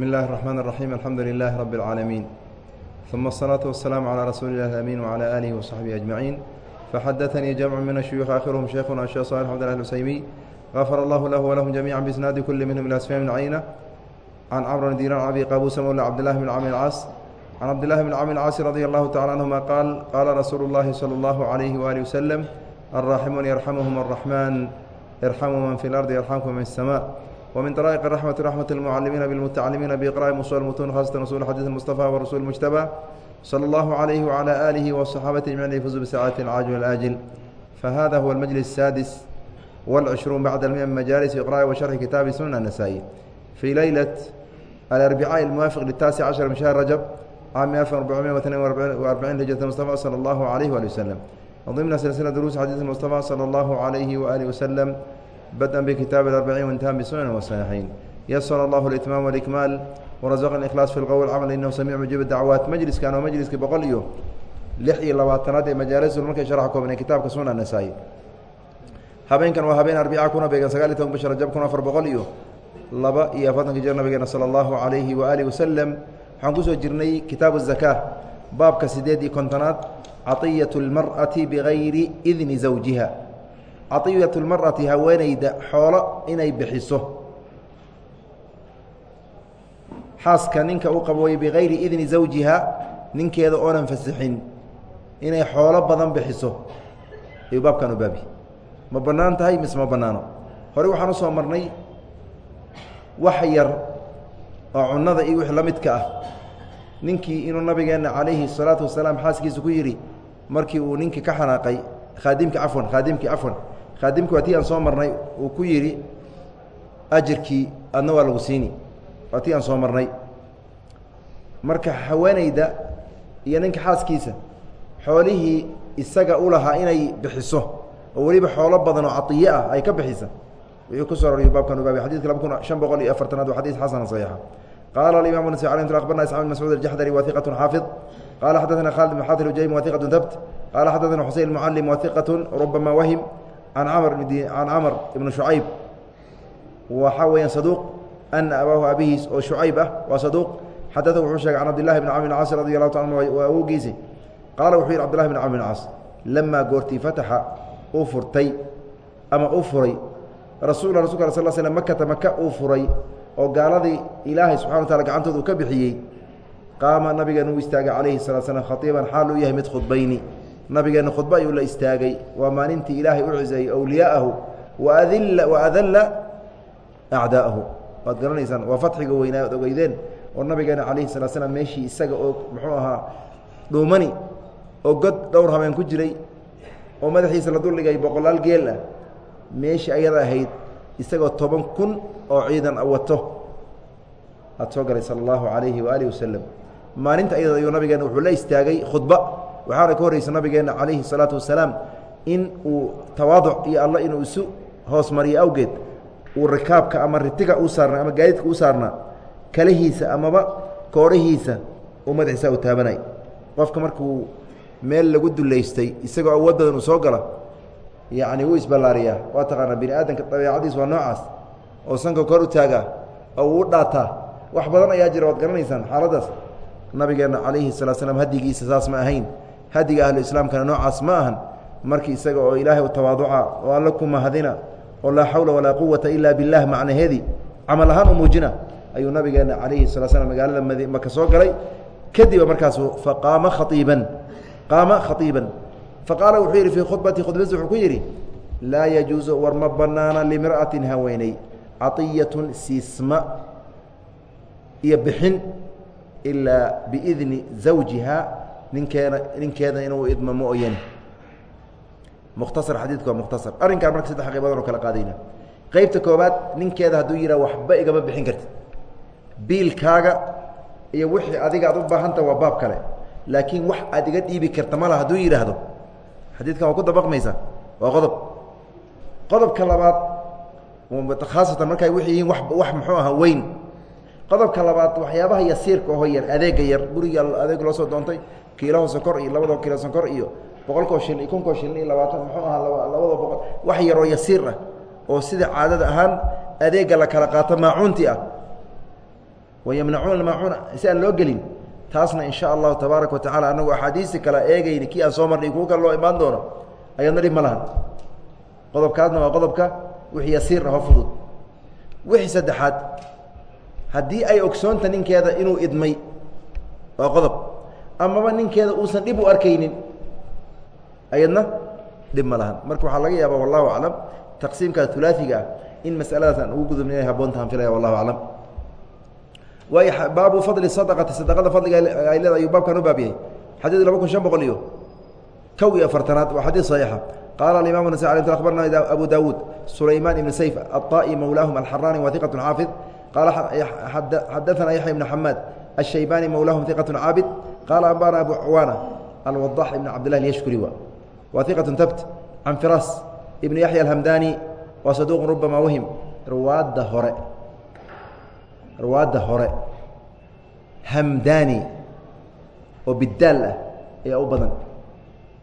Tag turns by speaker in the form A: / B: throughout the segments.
A: بسم الله الرحمن الرحيم الحمد لله رب العالمين ثم الصلاة والسلام على رسول الله الأمين وعلى آله وصحبه أجمعين فحدثني جمع من الشيوخ آخرهم شيخنا الشيخ صالح عبد الله الحسيمي غفر الله له ولهم جميعا بإسناد كل منهم إلى سفيان بن عيينة عن عمرو بن دينار أبي قابوس مولى عبد الله بن عامر العاص عن عبد الله بن عامر العاص رضي الله تعالى عنهما قال قال رسول الله صلى الله عليه وآله وسلم الراحمون يرحمهم الرحمن ارحموا من في الأرض يرحمكم من السماء ومن طرائق الرحمة رحمة المعلمين بالمتعلمين بإقراء مصول المتون خاصة رسول حديث المصطفى ورسول المجتبى صلى الله عليه وعلى آله وصحابة أجمعين يفوزوا بسعادة العاجل والآجل فهذا هو المجلس السادس والعشرون بعد المئة من مجالس إقراء وشرح كتاب سنن النسائي في ليلة الأربعاء الموافق للتاسع عشر من شهر رجب عام 1442 هجرة المصطفى صلى الله عليه وآله وسلم ضمن سلسلة دروس حديث المصطفى صلى الله عليه وآله وسلم بدءا بكتاب الأربعين وانتهى بسنن والصحيحين يسر الله الإتمام والإكمال ورزقنا الإخلاص في القول والعمل إنه سميع مجيب الدعوات مجلس كان ومجلس بقول iyo lix iyo labaatanaad ee majaalisul markay sharaxa koobnay kitaabka sunan nasaa-i habeenkan waa habeen arbica kuna beegan sagaal iyo toban bisha rajab kun afar boqol iyo laba iyo afartanka jir nabigeena sala allahu calayhi waaalih wasalam waxaan kusoo jirnay kitaabu zakaa baabka sideed iyo kontonaad caطiyat اlmar'ati bigayri idni zawjiha aiyat marati haweenayda xoolo inay bixiso. Xaaska ninka u qabooyey bikayri idni zawjiha ninkeeda oonan fasixin inay xoolo badan bixiso. Ayuu baabkan u baabi ma bannaan tahay mise ma banaano hore waxaan u soo marnay wax yar oo cunnada iyo wix la midka ah. Ninkii inuu nabigeenna calayhi salaatu wasalaam xaaskiisa ku yidhi markii uu ninkii ka xanaaqay khaadimka cafwan khaadimkii cafwan khaadimki waa tii aan soo marnay uu ku yidhi ajirkii adna waa lagu siini. Waa aan soo marnay. Marka haweeneyda iyo ninka xaaskiisa xoolihii isaga u lahaa inay bixiso oo weliba xoolo badan oo caiye ah ay ka bixisa wuxuu ku soo aroriyo baabkan ubaabay xadidka laba kun shan boqol iyo afartanaad waa xadis xasana saxiixa qaala alimam nasa alay abarna isxaaq bin mascuud aljaxdari wa iqatu xaafid. Qala xadaثna khaalid bn xatir ujaymi wa iqatu dabt qala xadaثna xuseyn mucalim wa wahim can camr ibn shucayb waxaa weeyaan saduuq ana abaahu abihiis oo shucayb ah waa saduuq xadada wuxuu sheegay can cabdillahi bn camr bn caas radi allahu ta waa awgiisi qaala wuxuu yidhi cbdillahi bn camr bn caas lamaa goortii fataxa uu furtay ama uu furay rasul rasulka al sl slm makata maka uu furay oo gaaladii ilaahay subxana wa taala gacantooda uu ka bixiyey qaama nabigeena uu istaagay calayhi salaa slam khaiiban xaal uu yahay mid khudbayni nabigeenna khudba ayuu la istaagay. Waa maalintii ilaahay u ciseeyey awliyaa'ahu waadilla wa adalla acdaa'ahu. Waad garanaysaan waa fatxiga weynaa ad ogeydeen. Oo nabigeena calayhi salaa slam meeshii isaga oo muxuu ahaa dhuumani oo god dhowr habeen ku jiray oo madaxiisa la duldhigay boqolaal geel ah meeshii ayada ahayd isagoo toban kun oo ciidan wato. Aad soo galay sala allahu calayhi waaalih wasalam maalinta ayada ayuu nabigeena wuxuu la istaagay khudba waxaana ka horreysa nabigeena calayhi salaatu wasalaam in uu tawaaduc iyo alla inuu isu hoos mariyo awgeed uu rikaabka ama ritiga u saarnaa ama gaadiidka u saarnaa kalihiisa amaba koodhahiisa uu madaxiisa u taabanay. Qofka markuu meel lagu duleystay isagoo awood badan uu soo gala yacni wuu isballaariyaa. Waa taqaanaa bini aadamka dabeecadiis waa noocaas oo sanka kor u taagaa oo uu u dhaataa. Wax badan ayaa jira waad garanaysaan xaaladdaas nabigeenna calayhi salaa slam hadigiisa saas ma ahayn hadiga ahlu islaamkana noocaas ma ahan markii isaga oo ilaahay u tawaaduca oo alla ku mahadina oo laa xawla walaa quwata ila bilah macnaheedii camal ahaan u muujina ayuu nabigeena calayhi sala slam magaalada maka soo galay. Kadiba markaasu faqaama khaiiban qaama khaiiban faqaala wuxuu yidhi fii khudbati khudbadiisa wuxuu ku yidhi laa yajuusu war ma bannaana limra'atin haweeney caطiyatun siisma iyo bixin ilaa biidni zawjiha ninkeena ninkeeda inuu idmo mooyane mukhtasar xadiidku waa mukhtasar. Arrinkaan marka saddex qaybadan oo kala qaadayna. Qeybta koobaad ninkeeda hadduu yidhah waxba igama bixin kartid. Biilkaaga iyo wixii adiga aad u baahanta waa baab kale. Laakiin wax aad iga dhiibi karta mala hadduu yidhaahdo. Xadiidkan waa ku dabaqmaysa waa qodob. Qodobka labaad khaasatan markay wix yihiin wa wax muxuu ahaa weyn qodobka labaad waxyaabaha yasiirka oho yar adeega yar guriga adeeg loo soo doontay kiilaho sokor iyo labadoo kiilo sokor iyo boqolkoo shilin iyo kunkoo shilin iyo labaatan muxuu ahaa labadoo boqol wax yaroo yasiir ah oo sida caadada ahaan adeega la kala qaato maacuunti ah. Wayamnacuuna maacuuna si aan loo gelin taasna in allahu tabaaraka wa anagu axaadiisi kala eegayni kii aan soo marnay kuwo kale loo imaan doono ayadna dhib ma lahan. Qodobkaasna waa qodobka wixii yasiir aho fudud. Wixii saddexaad haddii ay ogsoonta ninkeeda inuu idmay waa qodob amaba ninkeeda uusan dhib u arkaynin ayadna dhib ma lahan marka waxaa laga yaaba wallahu aclam taqsiimka ulaaiga ah in masaladaas aan ugu gudubna inay haboontahan filaya wallahu aclam waay baabu fadli sadaqati sadaqada fadliga ay leeda ayuu baabkan u baab yahay xadiid laba kun shan boqol iyo kow iyo afartanaad waa xadiid saxiixa qaala alimam nas abarna abu dawuud sulayman ibn sayf aلطa'i mawlaahum alxarani wa iqaة xaafid qaala xadaثana yaxya ibn xamaad الshaybani mawlaahum iqaة caabid qaala ambana abu cwaana alwadax ibn cabd lah yashkuri wa wa iqaة tabt can firas ibn yaxya alhamdani wa saduq rubama wahim ruwaadda hore ruwaadda hore hamdani oo bidaal ah ayaa u badan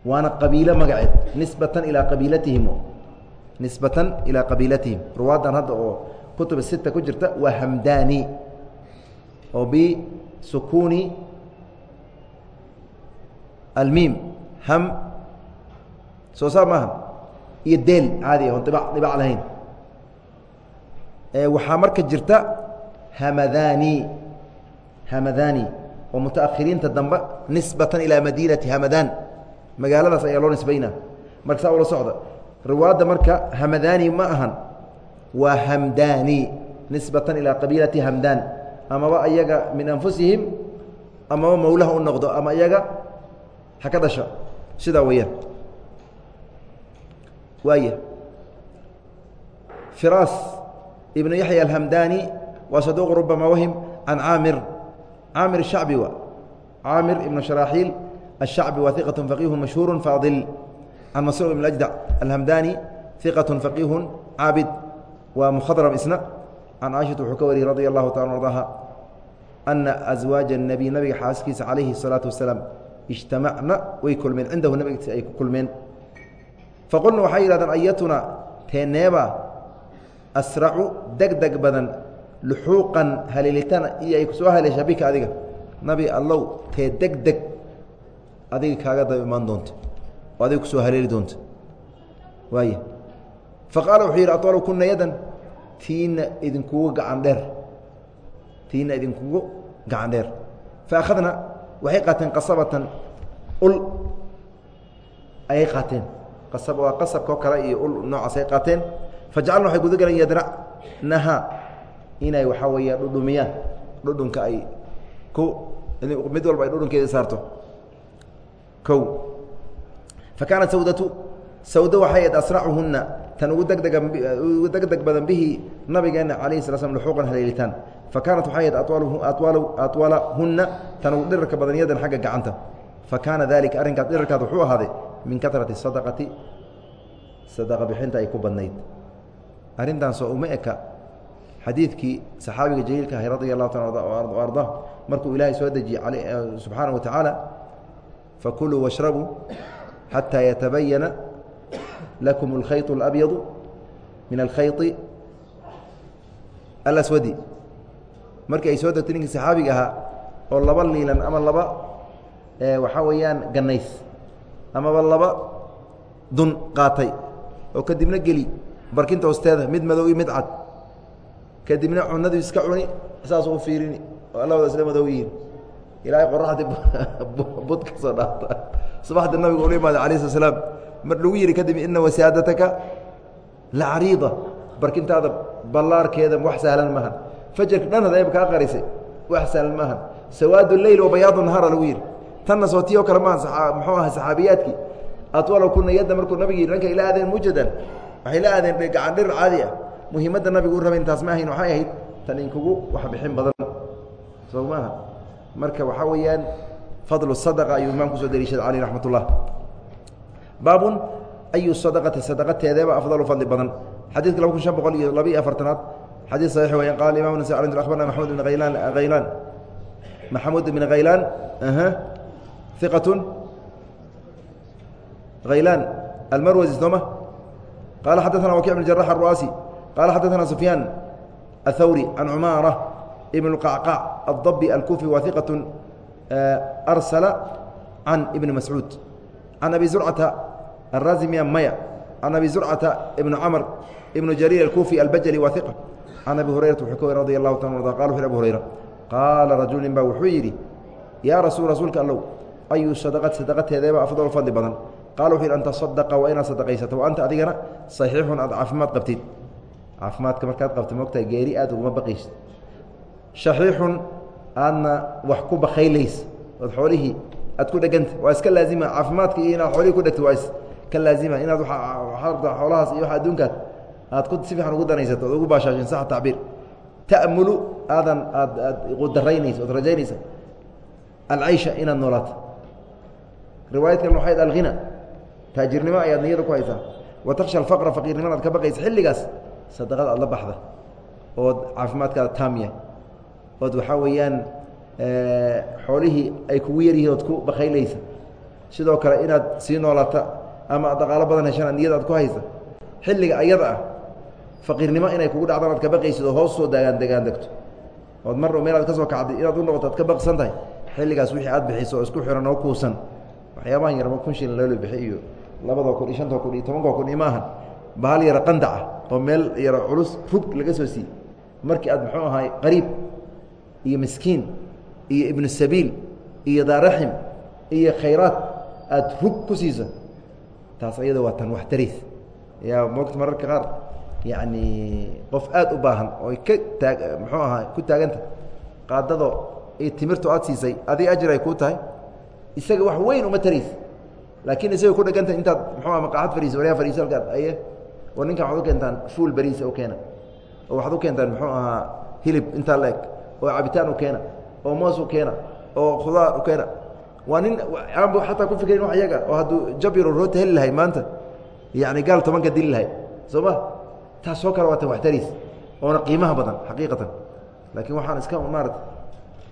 A: waana qabiilo magaceed nisbatan ilaa qabiilatihim nisbatan ilaa qabiilatihim ruwaaddan hadda oo kutub sita ku jirta waa hamdani oo bisukuuni almiim ham soo saar maaha iyo deel caadi ah oon iba dhibac lahayn. Waxaa marka jirta hamadani hamadani oo mutaahiriinta dambe nisbatan ilaa madiinati hamadan magaaladaas ayaa loo nisbayna. Marka saa ula socda riwaadda marka hamadani ma ahan waa hamdani nisbatan ilaa qabiilati hamdan amaba iyaga min anfusihim amaba mawlaha u noqdo ama iyaga ha ka dhasho sidaa weeyaan waaya firas ibnu yaxya alhamdani waa saduuq rubama wahim can caamir caamir shacbi wa caamir ibnu sharaaxiil الشhعبي wa ثiqة فقيه مشهور فاضل عن مسروق بن أجدع الهمdاني ثiqة فقيه cاabد waa مخضرم isna عن cاشhaة وxuu ka wariyey رضي الله taعالى أرضاها أنa أزواaج النبي nabiga xaaskiisa عaلaيه الصلاaة وaسلاaم اجتamacna way kulmeen cindahu nabigtiisa ay ku kulmeen faqulna waxay yihahdeen ayatuna teeneeba asracu degdeg badan luxuuqan haleelitaan iyo ay soo haleesha bika adiga nabi allow tee degdeg adiga kaaga daba imaan doonta oo adiga kusoo haleeli doonta waay faqaala wuxuu yidhi aطwalu kuna yadan tiina idinkugu gacan dheer. Tiina idinkugu gacan dheer. Faakhadna waxay qaateen qasabatan. Ul ayay qaateen. Qasab waa qasabkao kale iyo ul noocaas ay qaateen. Fajacalna waxay guda galeen yadnacnaha inay waxaa weeya dhudhumiyaan. Dhudhunka ay ku mid walba ay dhudhunkeeda saarto. O fakaanat sawdatu sawdo waxay ayd asracuhunna tan ugu degdeugu uh, degdeg badan bihi nabigeena calayhi sala slm luxuuqan haleelitaan. Fa waxay ahayd awaalu tan ugu dhirarka badan yadan xagga gacanta. Fa dalika arrinkaas dhirarkaas wuxuu ahaaday min karati sadaqati sadaqa bixinta ay ku badnayd. Arrintaasoo uma eka xadiidkii saxaabiga jaliilka ahay radia allahu taala o markuu ilaahay soo dejiyey eh, subxaana wa tacaala fakuluu washrabuu xataa yatabayana لكم الخيط الأبيض من الkhayط الأسود markii ay soo degtay ninkii صaxaabiga ahaa oo laba liilan ama laba waxaa weeyaan ganays amaba laba dun qaatay oo kadibna geli barkinta hoosteeda mid madow iyo mid cad kadibna cunadii iska cuni saas u fiirini oo labada isla madow yihiin ilaahay qoraxdii bud ka soo dhaafta subaxda nabiga ula imaada alayh slat slaam mar lagu yihi kadib ina wasaadataka la cariida barkintaada ballaarkeeda wax sahlan maahan fajarka dhan hadayba kaa qarisay wax sahlan maahan sawaad leyl wa nahaara lagu yihi tanna soo kale maaha muxuu aha saxaabiyaadkii. Atwalow kuna yadda markuu nabig yidhi ranka ila aadeen mujadan waxay la aadeen gacan dhir caadi ah. Muhiimadda nabigu u rabay intaas ma waxay ahayd tan inkugu wax bixin badan. Soo maaha marka waxaa weeyaan fadlu sadaqa ayuu imaam ku soo dariishaday caleyh raxmat ullah baabun ayu sadaqati sadaqateedeeba afdalu fadli badan xadiidka laba kun shan boqol iyo laba iyo afartanaad xadiid saxiix weeyaan qaala imam nas abarna maxamud ibn haylaan haylaan maxamuud ibn khaylaan iqatun haylaan almarwasi sooma qaala xadaثana wakic bn jarax aلru'aasi qaala xadaثana sufyaan aلthawri can cumaara ibn اqacqac الضبي الكوفي واثقة أرسل عن ابن مسعود عن أبي زرعة الرازي ميا عن أبي زرعة ابن عمر ابن جرير الكوفي البجلي واثقة عن أبي هريرة وxuu رضي الله تعالى عنه قال وxu أبو هريرة قاaل رaجuل nin ba wuxuu yidhi يا رasuل rasuulka allow أyu صدقة صدقateedeeba أفضل fadli badan qala wuxu yidhi an taصadaqa waa inaad sadaqaysato wa anta adigana صaxiixun aad caafimaad qabtid caafimaadka markaad qabta mogtahay geeri aad uguma baqaysid shaxiixun aadna wax ku bakaylays ood xoolihii aad ku dheganta waa iska laazima caafimaadka iyo inaad xoolihii ku dhegto iska laazima inaad xoolahaas iyo adduunkaad aad si fiican ugu danaysato ood ugu baashaashin sax tacbiir. Ta'mulu aadan aad aad qudaraynaysa ood rajaynaysa alcaysha inaad noolaato. Riwaayad kalena waxay alghina taajirnimo ayaad niyada ku haysaa. Wa taksha alfaqra faqiirnimana ad ka baqaysa xilligaas sadaqada aad la baxda. Ood caafimaadkaada taamya ood waxaa weeyaan xoolihii ay kugu yaryihiin ood ku bakaylaysa sidoo kale inaad sii noolata ama dhaqaalo badan heshaan niyada aad ku haysa xilliga ayada ah faqiirnimo inay kugu dhacdaan aad ka baqaysid oo hoos soo dagaan degaan degto. Ood mar meel aad ka soo kacday inaad u noqoto aad ka baqsan tahay xilligaas wixii aad bixiso oo isku xiran oo kuusan. Waxyaabahan yarma kun shilin loola bixi iyo labadoo kun iyo shantoo kun iyo tobankoo kun iyo maahan bahal yaro qandaca oo meel yaro culus rug laga soo siiyey. Markii aad muxuu ahaay qariib iyo miskiin iyo ibnu sabiil iyo daaraxim iyo khayraad aada rug ku siiso taas ayada waa tan waxtariis yaa moogta mararka qaar yacni qof aada u baahan oo ka taag muxuu ahaa ku taaganta qaadado iyo timirtu aad siisay adig ajir ay kuu tahay isaga wax weyn uma taraysa laakiin isaga ku dheganta intaad muxuu aha maqaacad fariisa waryaa fariisa halkaad aye oo ninkan waxaad u keentaan fuul beriisa u keena oo waxaad u keentaan muxuu ahaa hilib intaa la eg oo cabitaan u keena oo moos u keena oo khudaar u keena waa nin aanba xataa ku fikrin wax iyaga oo hadduu jabiro roota heli lahay maanta yacni gaal tobanka dili lahay soo ma taasoo kale waa ta waxtariis oona qiimaha badan xaqiiqatan laakiin waxaan iska maarata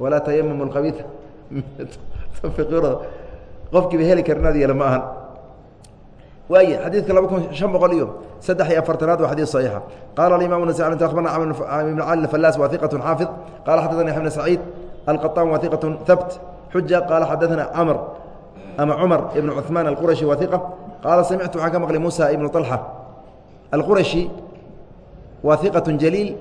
A: walaa tayamamu alkhabiita qofkiiba heli kar inaad yeelo ma ahan waay xadiidka laba kun شhan boqol iyo saddex iyo afartanaad waa xadيث صaحيixa qala الimam النسي أخbarna بن cali فلاس wa ثiqة xaafiظ qala xadثna يحya بن سacيid القطاn wa ثiqة habt xuja qala xadثna cmr ama cmر iبن cثmaan الquraشhi wa ثiqة qaala samictu waxaan ka maqlay muسى iبن طلحة الquraشhi wa ثiqaة جليil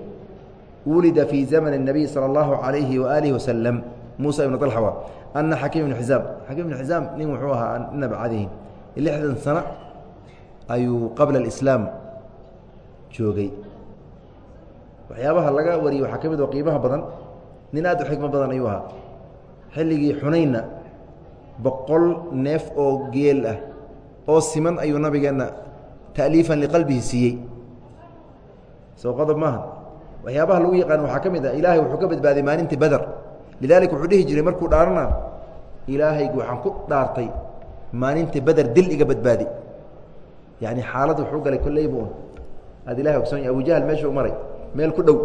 A: wulida fي زmن النabiي salى الlaه عaليهi وآliه وsلم muسى iبن طلحة wa أna xakiim بن xiزاam xakiim بن xiزاam nin wuxuu ahaa inaba cadihi lixdan sano ayuu qabla اlislaam joogay waxyaabaha laga wariyey waxaa ka mid oo qiimaha badan nin aad u xikmo badan ayuu ahaa xilligii xunaynna boqol neef oo geel ah oo siman ayuu nabigeenna ta'liifan liqalbihi siiyey. Soo qodob maaha. Waxyaabaha lagu yaqaan waxaa ka mid ah ilaahay wuxuu ka badbaadiyey maalintii beder lidaalika wuxuu dhihi jiray markuu dhaarana ilaahaygu waxaan ku dhaartay maalinta beder dil iga badbaadi. Yani xaalad wuxuu galay kolleybu un aad ilahay ogsoony abujahl meeshuu maray meel ku dhow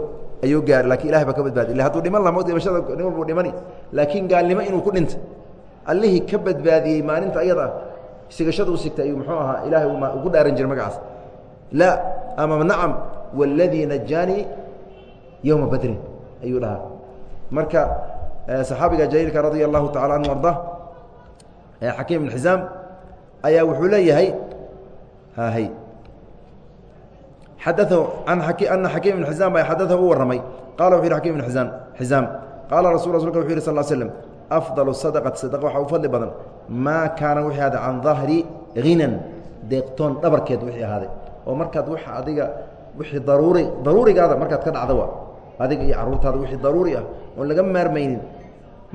A: ayuu gaaray laakiin ilahay baa ka badbaadi illa hadduu dhiman lama dhimashada nin walbuu dhimani. Laakiin gaalnimo inuu ku dhinta allihii ka badbaadiyey maalinta ayada sigashada u sigtay ayuu muxuu ahaa ilahay ugu dhaaran jiray magacaas. La ama nacam waladii najaanii yowma badrin ayuu dhahaa. Marka saxaabiga jaliilka radia allahu tacala anhu arda xakiim ibn xisaam ayaa wuxuu leeyahay hy xadaahu ana xakiim ibn xisaam ba xadaahu u warramay qala wuxu yhi xakim ibn isaan xisaam qaala rasul rasulka wuxu yhi sal slm afdalu sadaqati sadaqa waxaa u fadli badan maa kaana wixii ahaaday can dahri hinan deeqtoon dhabarkeed wixii ahaaday oo markaad w adiga wixii daruuri daruurigaada markaad ka dhacda wa adiga iyo carruurtaada wixii daruuri ah oon laga maarmaynin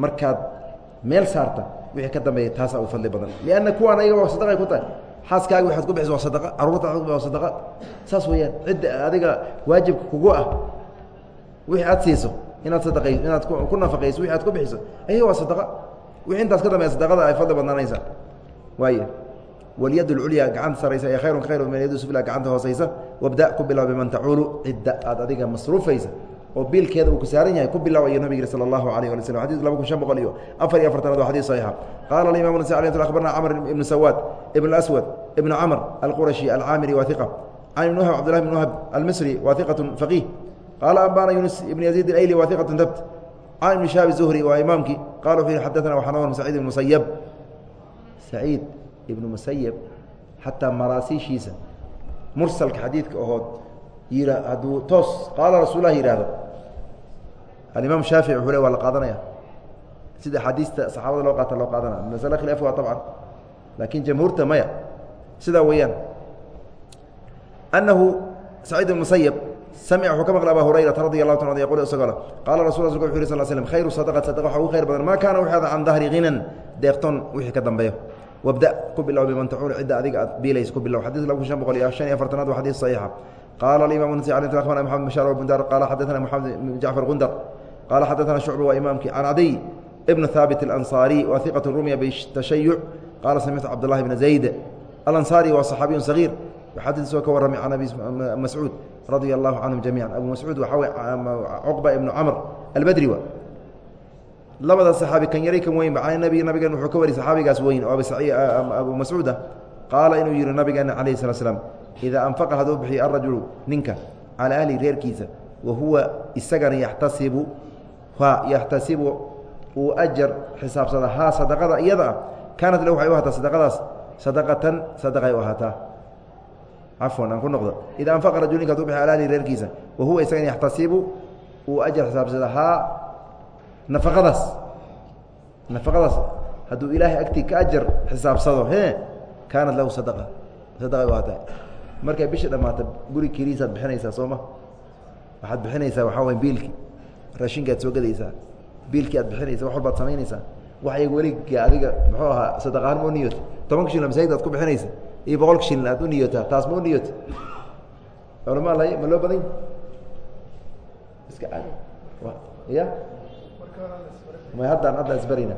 A: markaad meel saarta wixii ka dambeeya taasaa u fadli badan lianna kuwaan ayaga sadaqay ku tahay xaaskaaga waxaad ku bixisa waa sadaqa carruurtaada ku waa sadaqa. Saas weeyaan cidda adiga waajibka kugu ah wixii aad siiso inaad sadaqay inaad ku nafaqayso wixii aad ku bixiso ayaga waa sadaqa. Wixii intaas ka dambeeya sadaqada ay fadli badnaanaysaa waaya walyad اlculya gacanta saraysa ee khayru khayr min yad sufla gacanta hoosaysa wabda ku bilaw biman tacuulu cidda aad adiga masruufaysa oo biilkeeda uu ku saaran yahay ku bilow ayuu nabig yihi allahu alayh alay slam xadis laba kun shan boqol iyo afar iyo afartanaad waa xadis saxiixa qaala alimam nasa alay akhbarna camr ibnu sawaad ibn aswad ibn camr alqurashi alcaamiri wa hiqa can ibn wahab cabdillahi ibn wahab almisri wa hiqatun faqiih. Qaala ambana yunus ibn yaziid ilayli wa hiqatun dabt can ibn shahab zuhri waa imaamkii qala wuxuu yihi xadana waxaa noon saciid ibn musayab saciid ibnu musayab xataa maraasiishiisa mursalka xadiidka ahood hadduu toos qaala rasulah yidhaahdo alimaam shaafici wuxuu le waa la qaadanaya sida axaadiista saxaabada loo qaata loo qaadanaya masale khilaaf waa abcan laakiin jamhuurta maya sidaa weeyaan anahu saciid ibn musayab samca wuxuu ka maqlay aba hurayrata radi allahu ta yqul isagoo le qaala rasul rasulka wuxu yh sl slm khayru sadaqat sadaqa waxa ugu khayr badan maa kaana wixi ada can dahri ghinan deeqtoon wixii ka dambeeyo wabda ku bilow biman tacuul cidda adiga aad biilaysa ku bilow xadis laba shan boqol iyo shan iyo afartanaad waa xadiis saxiixa qaala alimam nasi ali akhbarna maxamed bashaar bundar qaala xadaثana moxamed bn jacfar gundar qaala xadaثana shucba waa imaamkii can cadiy ibn haabit alanصaariي wa hiqat rumiya bitashayuc qaala samictu cabdاllahi bna zayd alanصaari waa صaxaabiyu sagiir xadiisoo ka warramay can abi mascuud radia allahu canhum jamiica abu mascuud waxaa wey cuqba ibnu camr albadri wa labada saxaabi kan yaray kan weynba can nabi nabigen wuxuu ka wari saxaabigaas weyn oo abu mascuud ah qaala inuu yihi nabigeena calayh slat slam idaa anfaqa hadduu bixiyo arajulu ninka calaa ahli reerkiisa wa huwa isagana yaxtasibu ha yaxtasibu uu ajar xisaabsada. Haa sadaqada iyada ah kaanat lahu waxay u ahaataa sadaqadaas. Sadaqatan sadaqay u ahaataa cafwan aan ku noqdo. Idaa anfaqa rajul ninka haduu bixiyo calaa ahli reerkiisa wa huwa isagana yaxtasibu uu ajar xisaabsada. Haa nafaqadaas. Nafaqadaas. Hadduu ilaahay agtii ka ajar xisaabsado he kaanat lahu sadaqa. Sadaqay u ahaataa markay bisha dhammaata guri keliisaad bixinaysaa soo ma? Waxaad bixinaysaa waxaa way biilki raashinkaad soo gadaysaa biilkii aad bixinaysa wax walbaad samaynaysaa wax iyaga weliga adiga muxuu ahaa sadaqahaan ma u niyoota tobanka shilin masaajid aad ku bixinaysa iyo boqolka shilin aad u niyootaa taas ma u niyoota culamaa lay ma loo badan iska ya? May haddaan haddaan isbarayna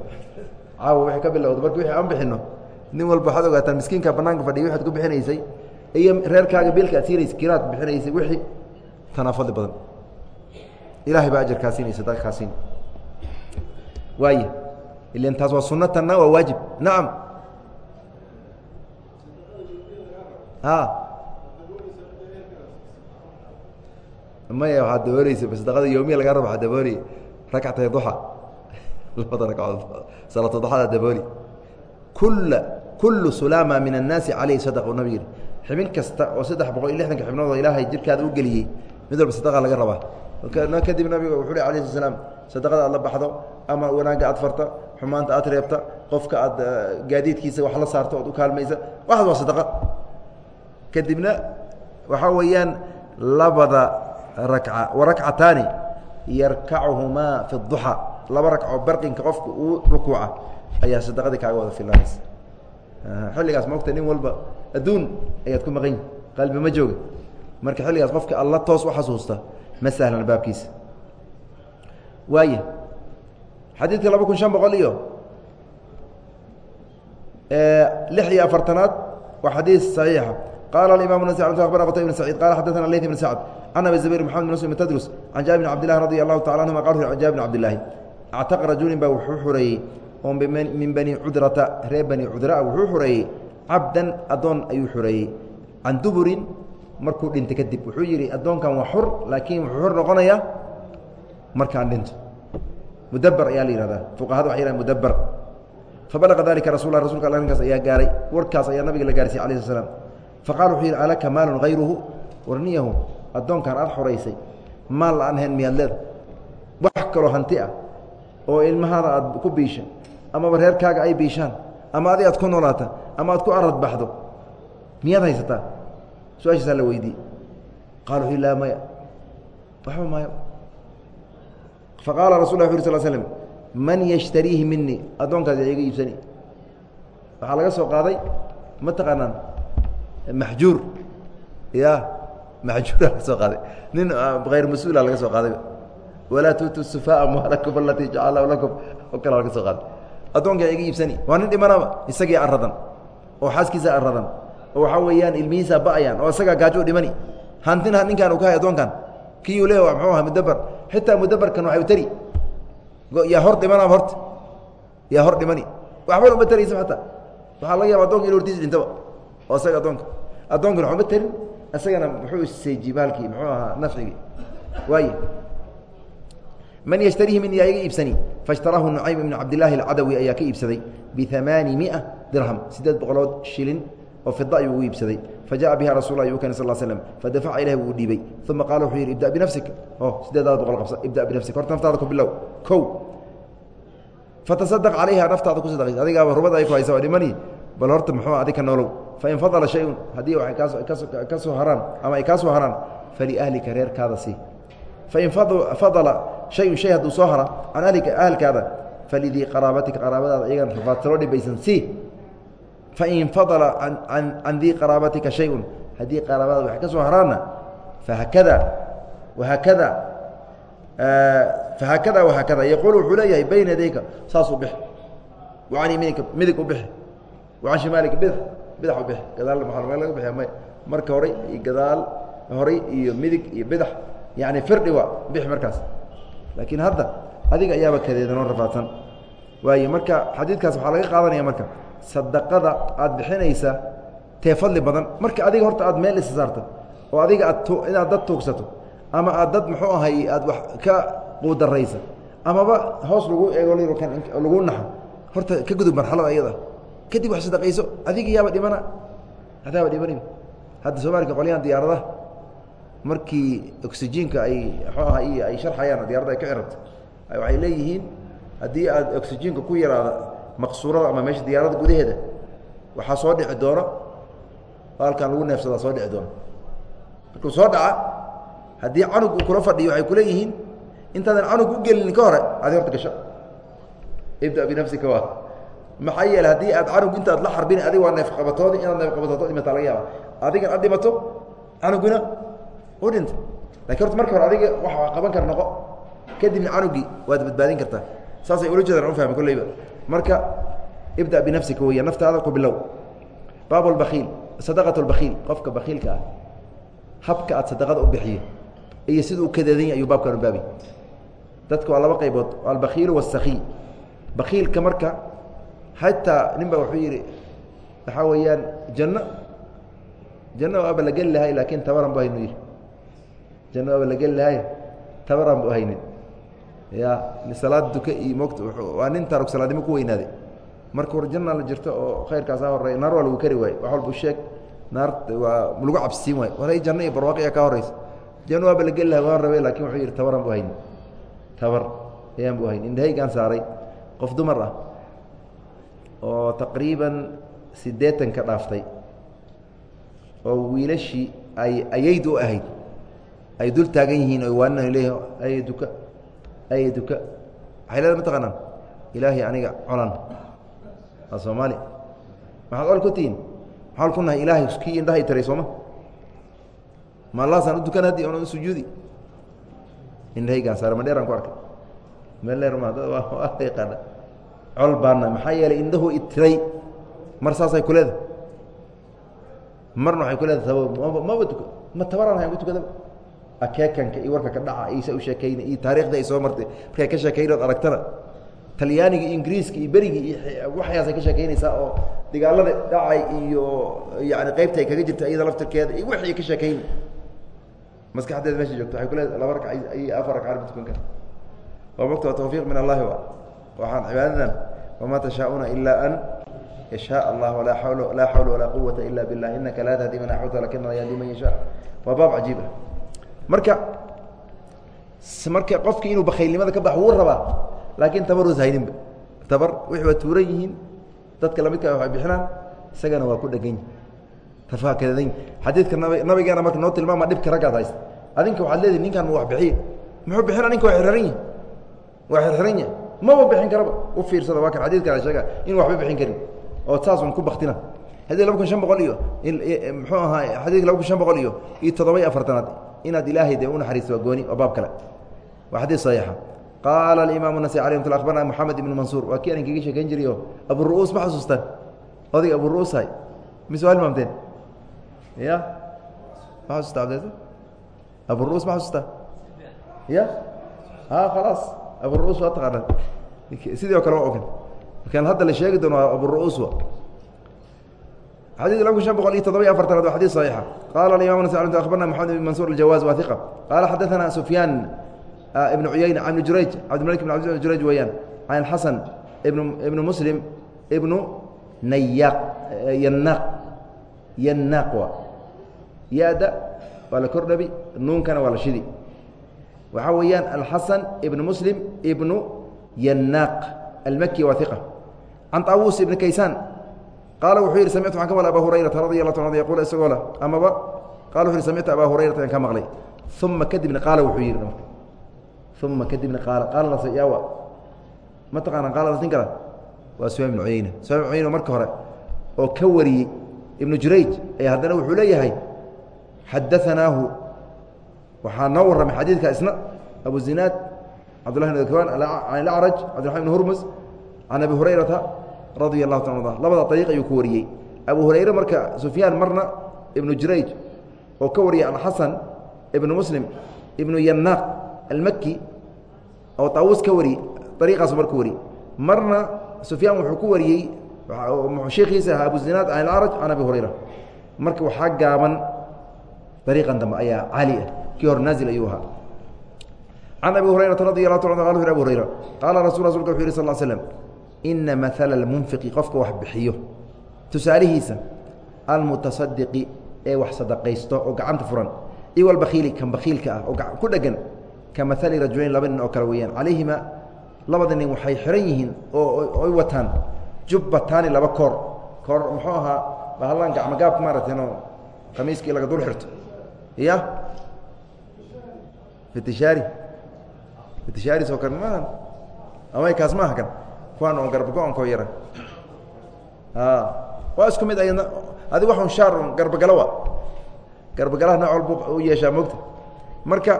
A: caawa waxay ka bilowda marka wixii aan bixino nin walba waxaad ogaataan miskiinka banaanka fadhiya waxaad ku bixinaysay iyo reerkaaga biilka aad siinaysa kiraad bixinaysay wixii tanaa fadli badan ilahay baa ajarkaa siinaysa dadkaa siin. Waay ilan taas waa sunno tanna waa waajib. Nacam maya waxaad dabooleysa sadaqada yoomiya laga raba dabooli rakcatay duxa. Labada ragcadood salaatu duxada dabooli kulla kullu sulama min annaasi caleyhi sadaqa u nabig yihi xibin kasta oo saddex boqol iyo lixdanka xibnood oo ilaahay jirkaada u geliyey mid walba sadaqa laga rabaa kadib nabiga wuxu uhi alayh sl slam sadaqada aad la baxdo ama wanaagga aad farta xumaanta aad reebta qofka aad gaadiidkiisa wax la saarto ood u kaalmaysa waxaas waa sadaqa. Kadibna waxaa weeyaan labada rakca wa rakcataani yarkacuhumaa fi duxa laba rakco barqinka qofka uu rukuuca ayaa sadaqadii kaaga wada filanaysa xilligaas maogta nin walba adduun ayaad ku maqan qalbi ma jooga. Marka xilligaas qofka alla toos u xasuusta ma sahlan baabkiisa waaya xadiidka laba kun شhan boqol iyo lix iyo afartanaad waa xadiis صaxiixa qala imam nas abarna qtay bn sacيid qala xadaثna leyt bn sacd can abi zubayr mxamed bn muslim tdrus can jaabir bn cabdillahi radi allahu taala anhuma qal an jaabir bn cabdillaahi actaqa rajulin baa wuxuu xureeyey oo min bani cudrata reer bani cudraa wuxuu xureeyey cabdan adoon ayuu xureeyey can duburin markuu dhinta kadib. Wuxuu yidhi addoonkan waa xur laakiin wuxuu xur noqonayaa markaan dhinto. Mudaber ayaa la yihahdaa fuqahada waxay yhahan mudaber fabalaqa dalika rasul la rasulka alla arrinkaas ayaa gaaray. Warkaas ayaa nabiga la gaarsiye alayh sl slam faqala wuxuu yidhi alaka maalun hayruhu warniyahu addoonkan aad xoraysay maal la'aan hayn miyaad leeda wax kaloo hanti ah oo ilmahaada aad ku biisha amaba reerkaaga ay biishaan ama adig aad ku noolaata ama aad ku arad baxdo miyaad haysataa su'aashaasaa la weydiiyey. Qala wuxu laa maya. Waxba maayo. Faqaala rasul la ur sl slm man yashtariihi minii addoonkaas yaa iga iibsani. Waxaa laga soo qaaday ma taqaanaan maxjuur. Ya maxjuura laga soo qaaday. Nin hayr mas'uula laga soo qaaday. Walaa tuutu sufaa amwaalakum alatii jacala lakum. Oo kale laga soo qaaday. Addoonka yaa iga iibsani. Waa nin dhimanaba isagii aradan oo xaaskiisa aradan oo waxaa weeyaan ilmihiisa ba'ayaan oo isagaa gaajo dhimani. Hantina ninkan uu ka hay addoonkan kiyuu le muxuu aha mudaber xitaa mudaberkan waxay tari. Yaa hor dhimanaba horta yaa hor dhimani. Waxba uma taraysa xataa. Waxaa laga yaaba adonka inu hortiis dhintaba oo isaga addoonka. Addoonkana waxuma tarin isagana muxuu seeji baalkii muxuu ahaa nafcigii. Waay man yshtarihi min yaa iga iibsani faاshtaraahu nucaym ibnu cabdilaahi alcadawi ayaa ka iibsaday biamaani mia dirham siddeed boqolood oo fida ayuu ugu iibsaday. Fajaءa biha rasul lah u keen sal slm fadafaca ilahi wuu dhiibay. Uma qaala wuxuu yidhi ibda binafsika o sideedaada boqol qabsa. Ibda binafsika horta naftaada ku bilow. Kow. Fatasadq calayha naftaada ku sadaqaysa adigaaba rubada ay ku haysa dhimani. Bal horta muxuu adig ka noolow. Fain fadala shayun haddii kaas ka soo haraan ama ay kaa soo haraan faliahlika reerkaada sii. Fain fadala shayun shay hadduu soo hara can ahlika ahalkaada falidii qaraabatika qaraabadaada iyagan rafaadsaloo dhibaysan sii fain fadala can dii qaraabatika shayun haddii qaraabadaada waxay ka soo haraanna fahakada wahaakada fahaakada wahaakada yaquul wuxuu leeyahay bayna yadayka saas u bix wacan yamiinika midig u bixi wacan shimaalika bidx bidax u bixi gadaal maa laga bixiya may marka horay iyo gadaal horay iyo midig iyo bidax yani firdhi waa bixi markaas laakiin hadda adiga ayaaba kadeedanoo rafaadsan waaye marka xadiidkaas waxaa laga qaadanaya marka sadaqada aad bixinaysa tee fadli badan. Marka adiga horta aad meel isa saarto oo adiga aad inaad dad tuugsato ama aad dad muxuu ahay aad wax ka quudaraysa amaba hoos lagu eego lagu naxo horta ka gudub marxalada iyada kadib wax sadaqayso adiga yaaba dhimana adaaba dhimanay hadda soomaalika qolyahan diyaaradaha markii oxyjiinka ay muxuu aha ay sharxayaan diyarada ay ka cirabto waxay leeyihiin haddii aad oxyjiinka ku yaraada maqsuurada ama meesha diyaaradda gudaheeda waxaa soo dhici doona halkan lagu neefsadaa soo dhici doona markuu soo dhaca haddii canug uu kula fadhiyo waxay kuleeyihiin intaadan canug u gelin ka hore adi horta gasho. Ibda binafsika waa. Maxaa yeele haddii aad canug intaad la xarbin adig waa neefqabatoodi inaad neefqabatoto dhimataa laga yaaba adigan ad dhimato canugina u dhinta laakiin horta marka hore adiga waxa qaban kara noqo. Kadibna canugii waad badbaadin kartaa. Saasay ula jeedaan ufahmi kolleyba marka ibda binafsika weya naftaada ku bilow baab اbakiil sadaqaة اbakiil qofka bakiilka ah habka aad sadaqada u bixiyo iyo sida u kadeedan ayuu baabkan u baabay dadka waa laba qaybood albakiilu wالsakي bakiilka marka xataa nin ba wuxuu yidhi waxaa weeyaan janno janno waaba la geli lahay laakin tabaran bu haynu yidhi janno waaba la geli lahay tabaran bu haynin ya salaad duka iyo waa nin taarug salaadnimo ku weynaaday marka janna la jirto oo khayrkaasa horeya naar waa lagu kari waaye. Wax walbu sheeg naar waa lagu cabsiin waayo war janno iyo barwaaqiya ka horeysa janno la geli lahay waan rabe laakiin wuxuu yidhi tabaran bu haynin. Tabar ayaan bu haynin. Indhahaygaan saaray. Qof dumar ah oo taqriiban siddeetan ka dhaaftay oo wiilashii ay ayayd u ahayd ay dul taagan yihiin o waanina leeya aya duka aya duka. Waxay leeda mataqaanaa ilaahay aniga colan waa soomaali. Maxaad ol ku tihiin maxaa ku nahay? Ilaahay kii indhahay taray sooma. Ma allahaasaan u dukan haddi oona u sujuudi? Indhahaygaan saare ma dheeraan ku arkay. Meel dheer ma dad waa yaqaana col baana maxaa yeelay indhahu itiray mar saasay ku leedahay. Marna waxay ku sabab maba maba tuka ma tabaraan hayan ku tukadaba akeekanka iyo warka ka dhaca isa u sheekayna iyo taarikhda ay soo martay. Markay ka sheekaynood aragtana talyaaniga iyo ingiriiska iyo berigii iyo ka sheekaynaysaa oo dagaalada dhacay iyo yani qaybta ay kaga jirta iyada laftirkeeda iyo wixii ka sheekayn maskaxdeeda meesha joogto waxay ku laba ragca iyo afar ragca ma tukan kara waa mogta waa tawfiiq min allahi wa waxaan cibaadadan wamaa tashaauuna ilaa an yashaa allah laa awl laa xawla walaa quwata ila bilah inaka laa tahdi man axbabta laakiin alla yahdi man yashaa. Waa baab cajiib ah marka marka qofki inuu bakaylnimada ka baxo wuu rabaa laakiin tabaruus hayninba tabar waa tuuran yihiin dadka lamidka waxay bixinaan isagana waa ku dhegan yihi tafakadadan xadiidka nab nabigeena marka noo tilmaama dhibka raggaad haysta. Adinka waxaad leedihi ninkan ma wax bixiye. Muxuu bixina ninka waa xirxiran yihi waa xirxiran yahi maba bixin karaba u fiirsada waa kan xadiidkan sheega inu waxba bixin karin. Oo saasun ku baktina haddii laba ogan markaan hadda la sheegi doono aburu'uus xadيث لب شن بqل iyo todoba-iyo afartanaad wa xadيث صحيixa qala الimam ن abarna محamed بن maنsuر الjawاز wa ثiqة qala xadaثna سufyaan ibnu cuyayna can ibni jurayj cabdimalik ibn abd jurayj weeyaan can xasan ibn ibnu muslim ibnu nayaaq yanaaq yanaaq waa ya-da waa la kordhabi nuunkana waa la shidi waxaa weeyaan alxasan ibnu muslim ibnu yanaaq almaki waa iqa can طaawuus ibni kaysaan qaala wuxuu yidhi samictu waxaan ka maqlay aba hurayrata radi allah ta yaqul isagoo leh amaba qala wuxu yhi samictu abaa hurayrata aan ka maqlay. Uma kadibna qaala wuxuu yidhi uma kadibna qaala qaaladaas yaawa ma taqaanaan qaaladaas nin kale waa sufyaan ibnu cuyeyne sufyan ibn cuyeyne marka hore oo ka wariyey ibnu jurayj ee haddana wuxuu leeyahay xadaanaahu waxaa noo warramay xadiidka isna abu zinaad cabdullahi bn dakwan can ilacraj cabdiraxman bn hurmus can abi hurayrata radia allahu ta labada ariiq ayuu ku wariyey. Abu hurayre marka sufyaan marna ibnu jurayj oo ka wariyay alxasan ibnu muslim ibnu yanaaq almaki oo taawuus ka wariyey ariiqaasu mar wariyey marna sufyaan wuxuu ku wariyey sheekhiisa ahaa abu zinaad can ilacraj can abi hurayra. Marka waxaa gaaban ariiqan dambe ayaa cali ah. Kii hor naazil ayuu ahaa. Can abi hurayrata radi allah ta abu hurayra qaala rasul rasulka wuxu yih sal slm ina maala almunfiqi qofka wax bixiyo tusaalihiisa almutasadiqi ee wax sadaqaysto oo gacanta furan iyo albakiili kan bakiilka ah oo ku dhegan ka maali rajulayn laba nin oo kale weeyaan calayhima labada nin waxay xiran yihiin oo ay wataan jubbataani laba koor koor muxuu ahaa bahallaan gacmogaabka maaragtayno khamiiskii laga dul xirto ya fitishaari soo kan maaha ama kaas maaha kan kuwaan oo garbago-ankoo yara waa isku mid ayadna adig waxun shaar garbagalo wa garbagalaha nooc walbu u yeeshaa mogta marka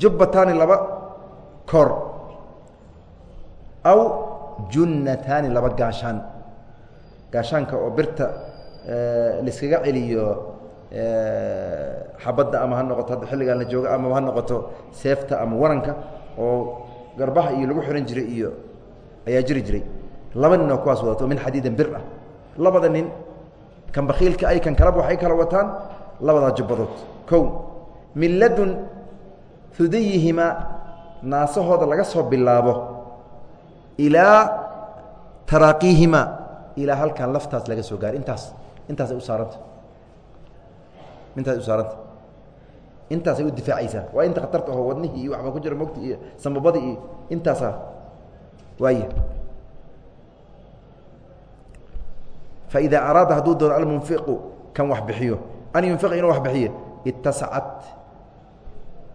A: jubbataani laba koor. Aw junnataani laba gaashaan. Gaashaanka oo birta laiskaga celiyo xabadda ama ha noqoto hadda xilligaan la joogo ama ha noqoto seefta ama waranka oo garbaha iyo lagu xihan jiray iyo ayaa jiri jiray. Laba nin oo kuwaas wadato min xadiidin bir ah. Labada nin kan bakiilka ay kan kalaba waxay kala wataan labadaa jubbadood. Kow min ladun hudayihimaa naasahooda laga soo bilaabo ilaa taraaqiihimaa ilaa halkan laftaas laga soo gaaro intaas intaasay u saaranta. Intaasay u saaranta. Intaasay u difaacaysaa. Waa inta khatarta aho wadnihii iyo waxbaa ku jira mogti iyo samabadii iyo intaasaa waay faإida araada hadduu doono almunfiqu kan wax bixiyo an yunfiqa inuu wax bixiyo itasacat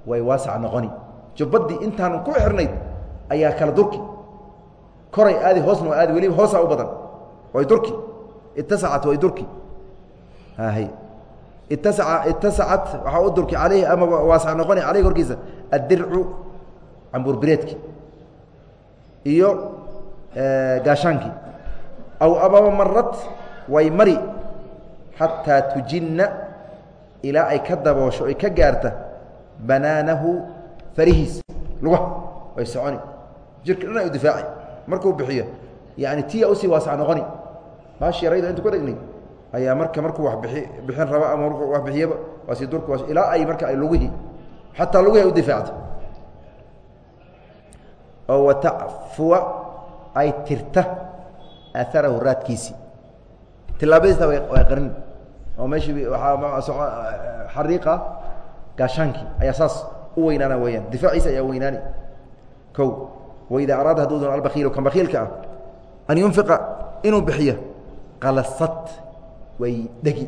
A: way waasac noqoni jubbadii intaan ku xirnayd ayaa kala durki koray aadi hoosna aadi weliba hoosaa u badan way durki itasacat way durki hy itasaca itasacat waxaa u durki aleyhi ama waasac noqoni aleyhi korkiisa addircu cambuurbireedki iyo gaashaankii aw amaba marad way mari xataa tujinna ilaa ay ka daboosho ay ka gaarta banaanahu farihiis. Lugaha way soconi. Jirka dhan ay u difaaci markuu bixiyo yani tiya u sii waasac noqoni. Baashi yarayda intu ka dhegnay ayaa marka markuu wa bii bixin raba ama markuu wax bixiyaba waa sii durka ilaa ay marka ay lugihii xataa lugihii ay u difaacto oo watacfuwa ay tirta aarahu raadkiisii tilaabadiisna way qarin oo meeshii xariiqa gaashaankii ayaa saas u weynaana weyaan difaaciisa ayaa weynaani. O waida araada hadduu doon albakiilu kan bakiilka ah an yunfiqa inuu bixiyo qalasad way dhegi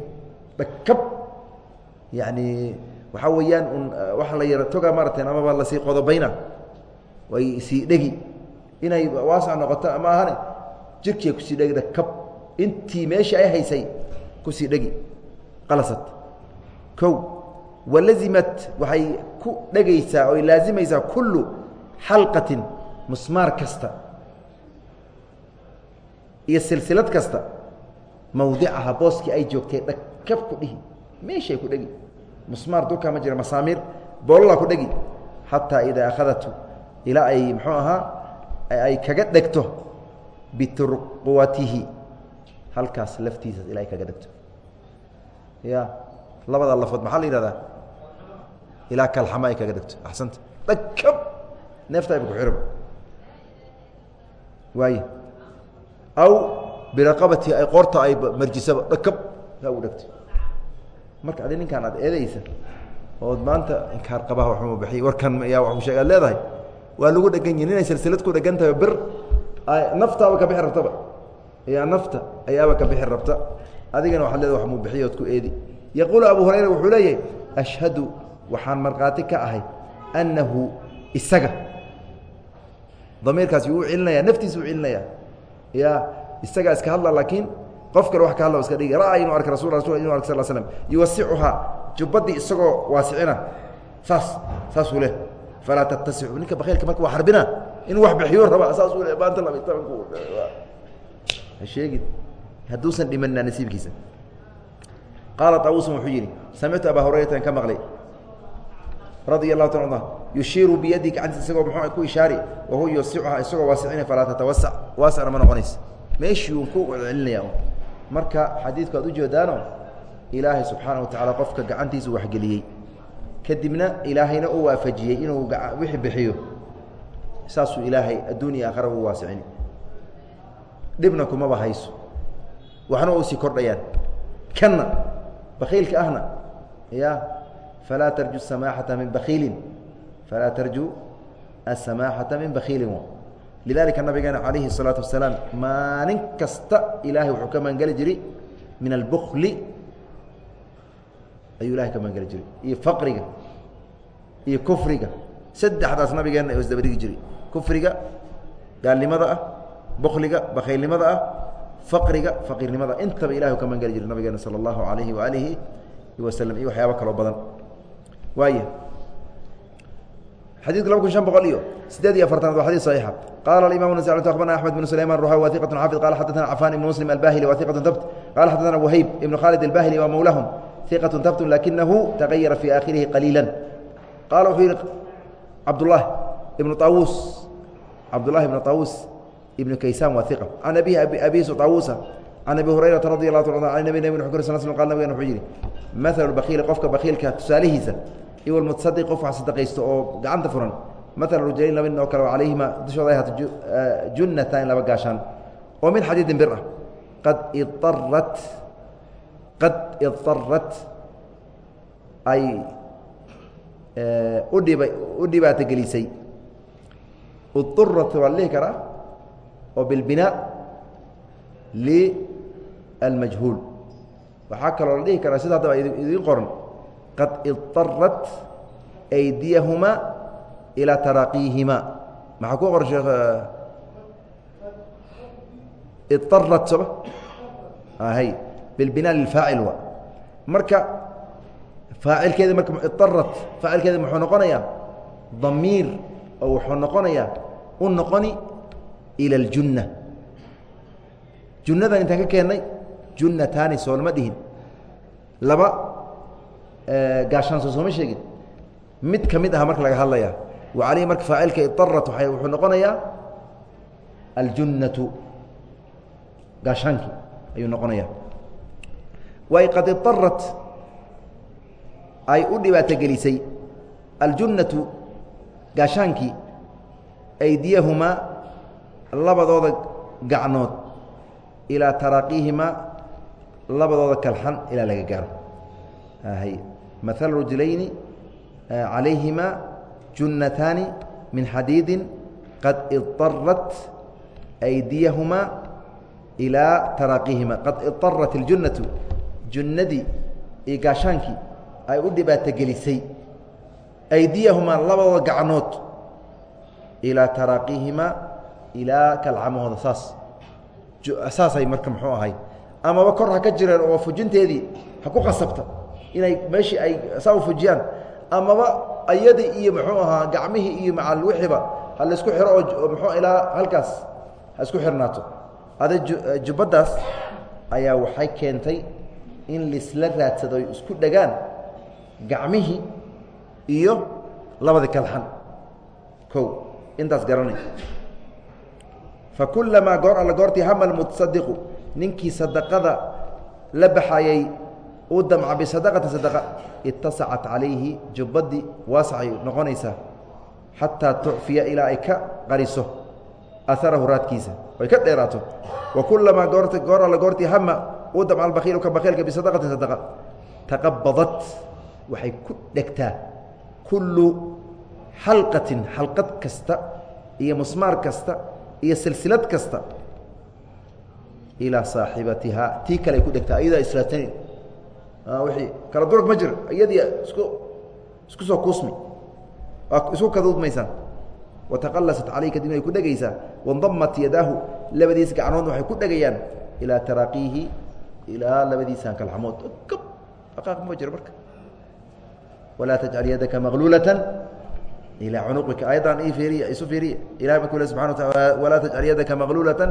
A: dhakab yani waxaa weeyaan un waxa la yara toga maarata amaba la sii qodobayna sii dhegi. Inay waasac noqoto ma ahane jirkiiya ku sii dhegi dhakab intii meeshii ay haysay ku sii dhegi. Qalasad. O walazimat waxay ku dhegaysaa oy laazimaysaa kullu xalqatin musmaar kasta iyo silsilad kasta. Mawdicaha booskii ay joogtay dhakab ku dhihi. Meeshay ku dhegi. Musmaar dulkaa ma jira masaamiir boololaa ku dhegi. Xataa idaa akhadatu ilaa ay muxuu ahaa ay kaga dhegto biturquwatihi halkaas laftiisas ilaa ay kaga dhegto. Ya labada lafood maxaa la yihahdaa ilaa kalxama ay kaga dhegto. Axsanta. Dhakab neeftaayba ku xiraba waay aw biraqabati ay qoorta ay marjisaba dhakab saa u dhegto marka adi ninkaan aad eedaysa ood maanta inkaar qabaha waxma bixiy warkan yaa wa sheeg aad leedahay waa lagu dhegan yihiin inay silsilad ku dhegan tahay bir naftaaba ka bixi rabtaba. Yaa nafta ayaaba ka bixi rabta. Adigana waxaad leedahay wax muu bixiy ood ku eedi. Yaquulu abu hurayra wuxuu leeyahay ashhadu waxaan markhaati ka ahay annahu isaga. Damiirkaas yuu u celinaya naftiisa u celinaya ya isagaa iska hadla laakiin qof kale wax ka hadla iska dhigi. Ra'ay inuu arka rasul rasul inu ark sal slam yuwasicuhaa jubbadii isagoo waasicina. Saas saasuu leh falaa tattasicu ninka bakiilka marka waa xarbina inuu wax bixiyo raba saasuu maanta laba tobanku ha sheegin hadduusan dhimanina nasiibkiisa qaala awusun wuxuu yidhi samictu abaa hurayratan ka maqlay radia allahu ta yushiiru biyadi gacantiis isagoo mxuu ku ishaari wahuwa yuwasicuhaa isagoo waasicina falaa tatawasac waasicna ma noqonaysa meeshii un ku celinaya marka xadiidku aad ujeedaano ilaahay subxaana wa tacaala qofka gacantiisa waxgeliyey kadibna ilaahayna u waafajiyey inuu wixii bixiyo. Saasuu ilaahay adduun aakhara u waasicini dhibna kumaba hayso. Waxna u sii kordhayaan. Kanna bakiilka ahna ya falaa tarju samaaxata min bakiilin falaa tarju asamaaxata min bakiilin lidalika nabigeena calayhi الsalaatu wasalaam maalin kasta ilaahay wuxuu ka magangeli jiray min albukli ayuu ilahay ka magangeli jiray iyo faqriga iyo kufriga saddexdaas nabigeena isdaba dhigi jiray kufriga gaalnimada ah bukliga bakhaylnimada ah faqriga faqiirnimada intaba ilahay u ka magangeli jiray nabigeena salى اllahu alayhi waalihi waslm iyo waxyaabo kaloo badan waay xadidka laba kun شhan boqol iyo sideed iyo afartanaad waa xadيث صaحيixa qala الimam نسعت أخبرna أحمد بن سليمان رuha wa ثiqة xافظ qala xadثna cفان بن مسلم الbاhلي wa ثiqة tbt qala xadثna وhayb بن khالد الbاhلي wa mowlahm iqaة tabtun lakinahu tagayara fii aakhirihi qaliila qaala wuxuu yidhi cabdulahi ibnu awuus cabdulahi ibnu awuus ibnu kaysaan waa iqa can abihi abiisu awuusa can abi hurayrata radi alah ta an nabi nab wu kr sal sl qal nabgana wuxuu yidhi maalu bakiili qofka bakiilka tusaalihiisa iw almutasadiq qof wax sadaqaysto oo gacanta furan maala rajulayn laba nin oo kale calayhima dushooda ay haato eh, junnatan laba gaashaan oo min xadiidin bir ah qad idarat qad idarat ay udhiba u dhibaato gelisay. Udurat waa la dhihi karaa oo bilbinaa waxaa kaloo la dhihi karaa sida haddaba idiin qoran. Qad idarat aydiyahuma ilaa taraaqiihima. Maxaa ku qoran sheekh idarat soba hay bilbinaa lilfaacil wa marka faacilkeeda marka idarat faacilkeeda muxuu noqonayaa damiir oo wuxuu noqonayaa u noqoni ila اljunna junnadan intaan ka keennay junnataani soolama dhihin laba gaashaanso sooma sheegin mid ka mid aha marka laga hadlaya wa alayhi marka faacilka idarat waay wuxuu noqonayaa aljunnatu gaashaankii ayuu noqonaya way qad idarat ay u dhibaatogelisay aljunnatu gaashaankii aydiyahumaa labadooda gacnood ilaa taraaqiihimaa labadooda kalxan ilaa laga gaaro. Maalu rajlayni calayhimaa junnataani min xadiidin qad idarat aydiyahumaa ilaa taraaqiihimaa. Qad idarat اljunnatu junnadii iyo gaashaankii ay u dhibaato gelisay. Aydiyahumaa labadooda gacnood ilaa taraaqiihimaa ilaa kalcamahooda. Saas saasay marka muxuu ahay. Amaba kor ha ka jireen oo fujinteedii ha ku qasabta inay meeshii ay saa u fujiyaan. Amaba ayadii iyo muxuu ahaa gacmihii iyo macal wixiba ha la isku xiro oo muxuu ilaa halkaas ha isku xirnaato. Ada jubbaddaas ayaa waxay keentay in laisla raadsado ay isku dhegaan gacmihii iyo labadii kalxan kow intaas garanay. Fa kullamaa goor alla goortii hama almutasadiqu ninkii sadaqada la baxayey uu damca bisadaqati sadaqa itasacat calayhi jubbadii waasacay noqonaysaa xataa tucfiya ilaa ay ka qariso aharahu raadkiisa ay ka dheeraato. Wa kulamaa goort goor alla goortii hama uu damca albakiilu ka bakiilka bisadaqatin sadaqa. Taqabadat waxay ku dhegtaa kullu xalqatin xalqad kasta iyo musmaar kasta iyo silsilad kasta ilaa saaxibatihaa. Tii kale ay ku dhegtaa ayadaa israatani wii kala durug ma jiro iyadii isku isku soo kuusmi. Isku kaduudmaysaan. Wataqalasat calayh kadibna ay ku dhegaysaa wandamat yadaahu labadiis gacnood waxay ku dhegayaan. Ilaa taraaqiihi ilaa labadiisaan kalxamood aqaaq ma jiro marka. Walaa tajcal yadaka maqluulatan ilaa cunuqika. Ayaddaan i fiiriya isu fiiriya. Ilahay markuu le subxana wataala walaa tajcal yadaka maqluulatan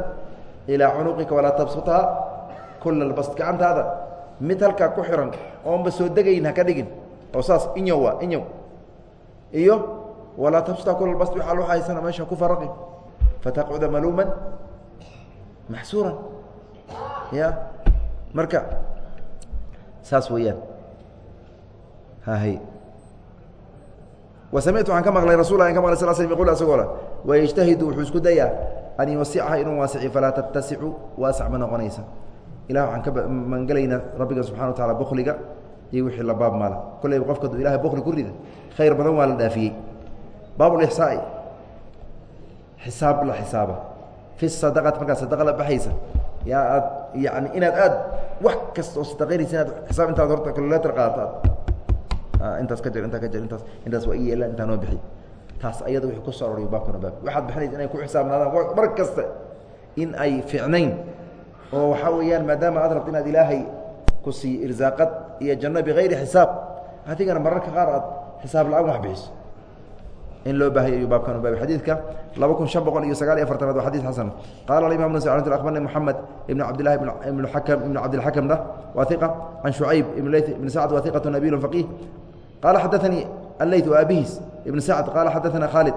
A: ilaa cunuqika walaa tabsuthaa kula lbast gacantaada. Mid halkaa ku xiran oonba soo degayn haka dhigin. Oo saas inyow waa inyow. Iyo walaa tabsuthaa kula lbast waxaa loo haysana meesha ku faraqi. Fataqcuda maluuman maxsuuran. Ya marka saas weeyaan. Hahy wasamictu waxaan ka maqlay rasul an ka maqlay sal sl yqul asagoo le wayجtahidu wuxuu isku dayaa an yuwasicaha inuu waasiciyo falaa tattasicu waasac ma noqonaysa. Ilah waxaan ka mangelaynaa rabbiga subxana wa taala bukliga iyo wixii la baab maala kolleyba qofka du ilahay bukli ku rida khayr badan waa la dhaafiyey. Baab lixsaai xisaab la xisaaba. Fi sadaqati markaad sadaqa la baxaysa. Yaa aad yani inaad aad wax kasta oo xisaab intaad horta calculator qaadato aad intaas ka jir intaa ka jir intaas intaas waa i yeelaan intaa bixi. Taas ayada wixii ku soo aroriyo baabkana baab waxaad bixinaysa inay ku xisaabnaadaan mar kasta in ay ficnayn oo waxaa weeyaan maadaama aad rabto inaad ilaahay ku siiyo irsaaqad iyo janno bigayri xisaab adigana mararka qaar aad xisaab la'aan wax bixiso in loo baahaya ayuu baabkan u baabay xadiidka laba kun shan boqol iyo sagaal iyo afartanaad waa xadis xasan. Qaala alimam ns abarni moxamed ibn cabdillahi ibn akam ibn cabdilxakamna waa iqa can shucayb ibn leyt ibn sacd waa iqatu nabilu faqiih qaala xadaanii alleyt wa abihiis ibn sacd qaala xadaana khaalid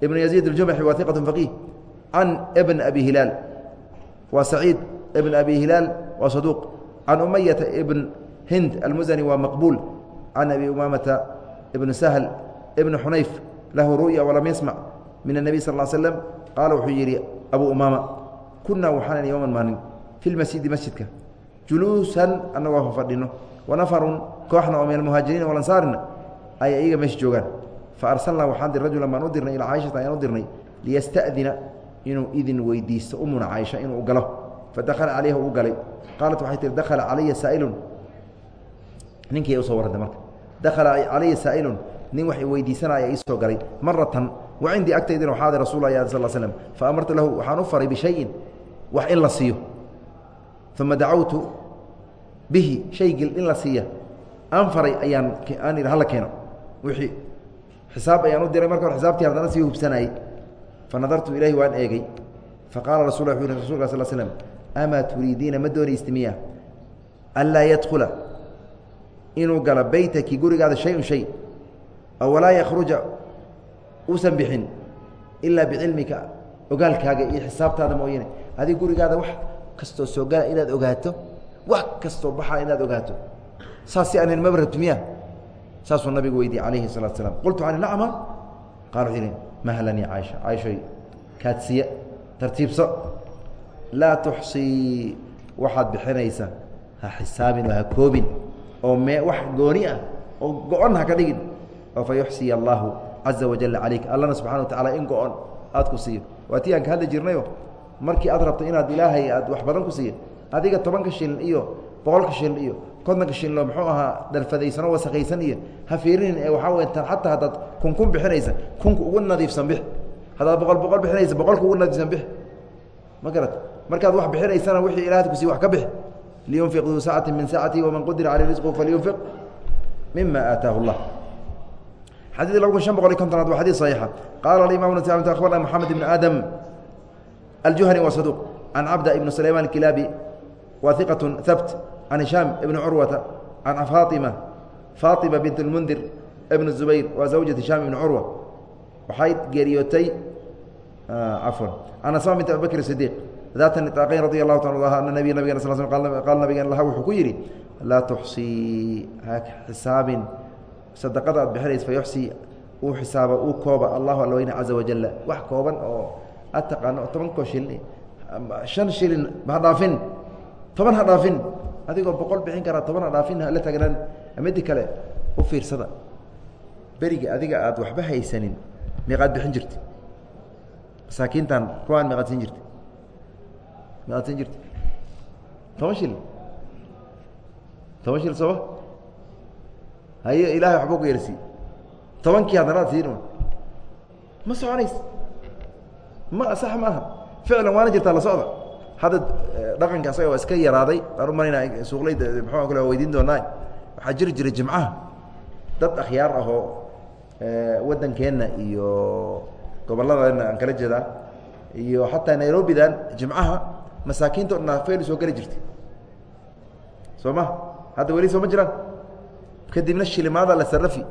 A: ibn yaziid اljumxi waa iqatu faqiih can bn abi hilaal waa saciid ibn abi hilaal waa saduuq can umayata ibn hind almusani waa maqbuul can abi umaamata ibn sahl ibn xunayf lahu ru'ya walam yasmac min الnabiy sal ا slm qaala wuxuu yidhi abu umaama kunaa waxaanan yowman maalin fi lmasjidi masjidka juluusan annagoo fadhino wanafarun kooxna oo min almuhaajiriina walansaarina ay iyaga meesha joogaan faarsalnaa waxaan dir rajulan baan u dirnay ilaa caaishata ayaan u dirnay liyasta'dina inuu idin weydiisto umuna caaisha inuu galo fadakhala calayha uu galay qaalat waxay tihi dakhala calaya saa'ilun ninkii usoo warrantay marka dakhala calaya saa'ilun nin wax weydiisanaya iisoo galay maratan wa cindii agtaydina waxaa ada rasul sal slm fa amartu lahu waxaan u faray bishayin wax in la siiyo. Uma dacawtu bihi shaygil in la siiya. Aan faray ayaan aan idhi hala keeno. Wixii xisaab ayaan u diray marka hore xisaabtii haddana sii hubsanayey fa nadartu ilayhi waan eegay. Faqaala rasul wuxuu yihi rasulka sal slm amaa turiidiina ma doonaysti miya? Anlaa yadkhula inuu galo beytaki gurigaada shay-un shay aw walaa yakhruja uusan bixin ilaa bicilmika ogaalkaaga iyo xisaabtaada mooyane adig gurigaada wax kastoo soo gala inaad ogaato wax kastoo baxaa inaad ogaato saas si aanan maba rabti miya saasuu nabigu weydiye calayhi salatu slam qultu ani nacma qala wuxuu yihi mahlanii caaisha caaishoy kaadsiye tartiibso laa tuxsii waxaad bixinaysa ha xisaabin oo ha koobin oo mee wax gooni ah oo go-on ha ka dhigin oo fa yuxsiya allaahu caza wajalla calayk allana subxana wa tacala in go-on aad ku siiyo. Waa tii aan ka hadli jirnayo markii aad rabto inaad ilaahay aad wax badan ku siiyo adiga tobanka shilin iyo boqolka shilin iyo kontonka shilino muxuu ahaa dharfadaysanoo wasakaysan iyo ha fiirinin ee waxaa wey xataa haddaad kun kun bixinaysa kunka ugu nadiifsan bix. Haddaad boqol boqol bixinaysa boqolka ugu nadiifsan bix. Ma garat markaad wax bixinaysana wixii ilaahad ku siiy wax ka bix. Liyunfiq duu saacati min saacatihi waman qudira caleyh risquhu falyunfiq mima aataahu اllah xadيث laba kun شhan boqol iyo kontonaad waa xadيث صaحيixa qaala imam abarna mحamed بn aadam الjuhني wa صaduq can cabda ibn سlayman اkilaabi wa ثiqaة habt can هisham ibn curwata can faaطima faaطima bint الmundir ibn الزubayr waa zawjaة hisham ibn curwa waxay geeriyootay cafwan can asma bint abibakr الصidiq daata niطaaqayn radi الlahu ta ana nabiy nabigena sl sl qaala nabigeen laha wuxuu ku yidhi laa tuxصii ha xisaabin sadaqada aad bixinaysa uu xisaaba uu kooba allahu alla caza wajala wax kooban oo aad taqaano shilin shan shilin ha dhaafin toban ha dhaafin adigoo boqol bixin karaa toban ha dhaafin hala tagnaan midi kale u fiirsada. Beriga adiga aad waxba haysanin meeqaad bixin jirta masaakiintan kuwaan meeqaad siin jirta meeqaad siin jirta toban shilin. Toban shilin sooma haye ilahay waxba ku yersii tobankii haddana ad siin ma. Soconays? Ma sax maaha ficlan waana jirtaa la socda. Hadda dhaqanka asaga waa iska yaraaday. Aan u malayna suuqleyda muxua kale weydiin doonaa. Waxaa jiri jiray jimcaha. Dad akhyaar ahoo waddankeenna iyo gobolladeenna aan kala jeedaa iyo xataa nairobidan jimcaha masaakiinta o dhan afayl soo geli jirtay. Soo ma? Hadda weli soo ma jiraan kadibna shilimaada la sarafi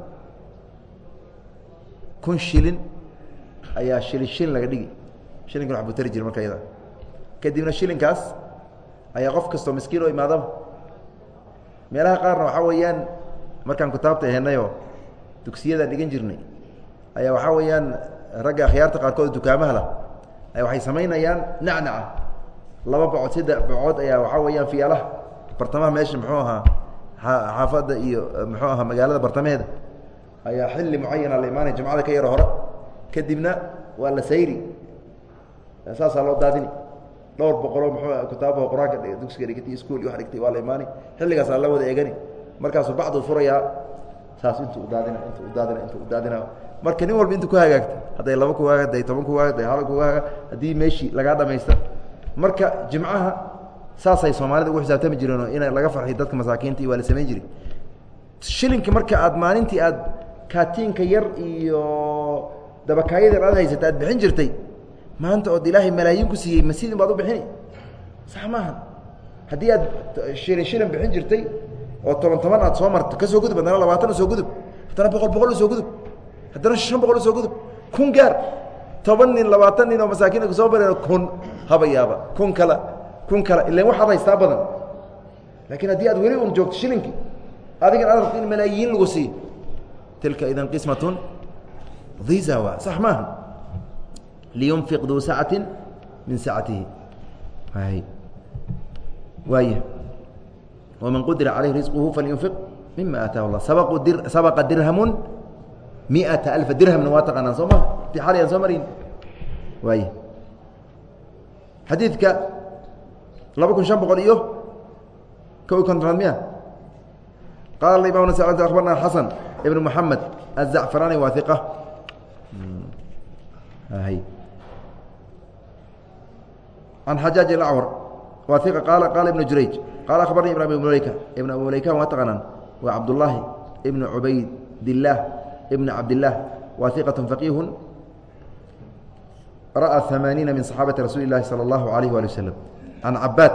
A: kun shilin ayaa shilin shilin laga dhigi. Shilinkan wax buu tari jira marka yada kadibna shilinkaas ayaa qof kastoo miskiin oo imaadaba. Meelaha qaarna waxaa weeyaan markaan kutaabta ahenayoo dugsiyadaan dhigan jirnay ayaa waxaa weeyaan ragga akhyaarta qaarkood dukaamaha lah aya waxay samaynayaan nacnaca. Laba bacod saddex bacood ayaa waxaa weeyaan fiyaalaha. Bartamaha meesha muxuu ahaa xaafadda iyo muxuu ahaa magaalada bartamaheeda ayaa xilli mucayana la imaanaya jumcada ka yaro hore. Kadibna waa la sayri. Saasaa loo daadini. Dhowr boqoloo muxuu kitaabaha qur'aanka dugsiga dhigtay iyo wax dhigtay waa la imaani. Xilligaasaa la wada eegani. Markaasuu bacdu furayaa. Saas intuu udaadina intuu udaadina intuu udaadina marka nin walba intu ku hagaagta hadday laba ku hagaag hadday toban ku hagaag hadday hal ku hagaag haddii meeshii lagaa dhamaysta marka jimcaha saasay soomaalida ugu xisaabtami jireenoo ina laga farxiy dadka masaakiinta iyo waa la samayn jiray. Shilinka marka aad maalintii aad kaatiinka yar iyo dabakaayada aad haysata aad bixin jirtay maanta ood ilaahay malaayiin ku siiyey masidin baad u bixini. Sax maaha haddii aad shilin shilin bixin jirtay oo toban toban aad soo marto ka soo gudub haddana labaatan u soo gudub haddana boqol boqol u soo gudub haddana shan boqol u soo gudub kun gaar toban nin labaatan nin oo masaakiina ku soo bareen kun haba yaaba kun kala kun kale ilan waxaad haystaa badan. Laakiin haddii aad weli un joogto shilinkii adigan aad rabto in malaayiin lagu siiyo tilka idan qismatun diza waa sax maaha liyunfiq duu sacati min sacatihi waaya waman qudira calayhi risquhu falyunfiq mima aataahu اllah sabaqa dirhamun miata alfa dirhamna waa taqaanaan soo maha ti xalay aan soo marin. Waaya xadiidka laba kun شhan boqol iyo ko iyo kontonaad miya qaala imam nas abarna xasan ibn mحamed الzacfarani waa iqa an xajaaج اأcwar waa iqa qaala qaala ibn jurayj qaala akhbarni ibn abi muleyka ibn abi muleyka waa taqaanaan waa cabduلlaahi ibn cubaydillaah ibn cabdillaah waa iqaة faqiih ra'a ثamaaniina min صaxaabati rasuuli اlahi salى اllahu عalيh wali waslm can cabaad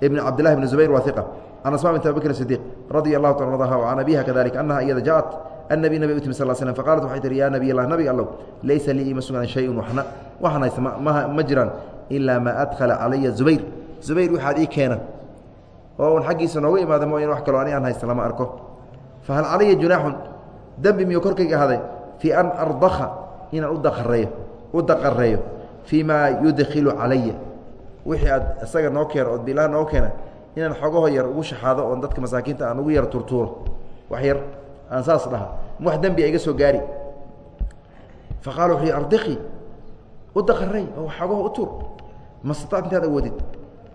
A: ibn cabdillahi bn zubayr waa iqa can asma bint abi bakr sidiq radia allahu ta adaha can abiha kadalik anaha iyada jaءat annabi nabi u timi sal slm faqaalat waxay tihi ya nabiy allah nabi allow laysa lii ima sugan shayun waxna waxaan haysta ma jiraan ilaa maa adkhala calaya zubayr zubayr waxaad ii keena oo un xaggiisa nooga imaada mooyan wax kaloo ani aan haysta lama arko fahal calaya junaaxun dembi miyuu korkayga ahaaday fii an ardaka inaan udaqareeyo u daqareeyo fii maa yudkilu calaya wixii aad isaga noo keeno ood bilaha noo keena inaan xogaho yar ugu shaxaado oon dadka masaakiinta aan ugu yar turtuuro. Wax yar aan saas dhaha. Wax dembi iga soo gaari. Fa qaala wuxuu ardiki u daqarey oo xogaho u tuur. Mastaa intaad awoodid?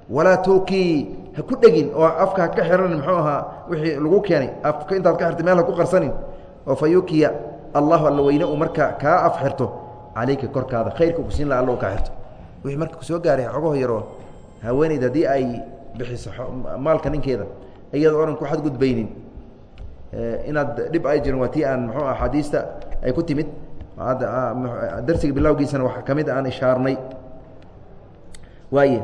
A: Walaa tuukii ha ku dhegin oo afka ha ka xiranin muxuu ahaa wixii lagu keenay. Afka intaad ka xirtay meel ha ku qarsanin. Oo fa yukiya allahu alla weyne uu marka kaa af xirto. Calayka korkaada khayrka ku siin laha alla u kaa xirto wixii marka ku soo gaaray xogaho yaroo haweeneyda haddii ay bixiso maalka ninkeeda iyadoo onan ku xadgudbaynin inaad dhib ay jirin waa tii aan muxuu axaadiista ay ku timid. Darsiga bilowgiisana wax ka mid aan ishaarnay. Waay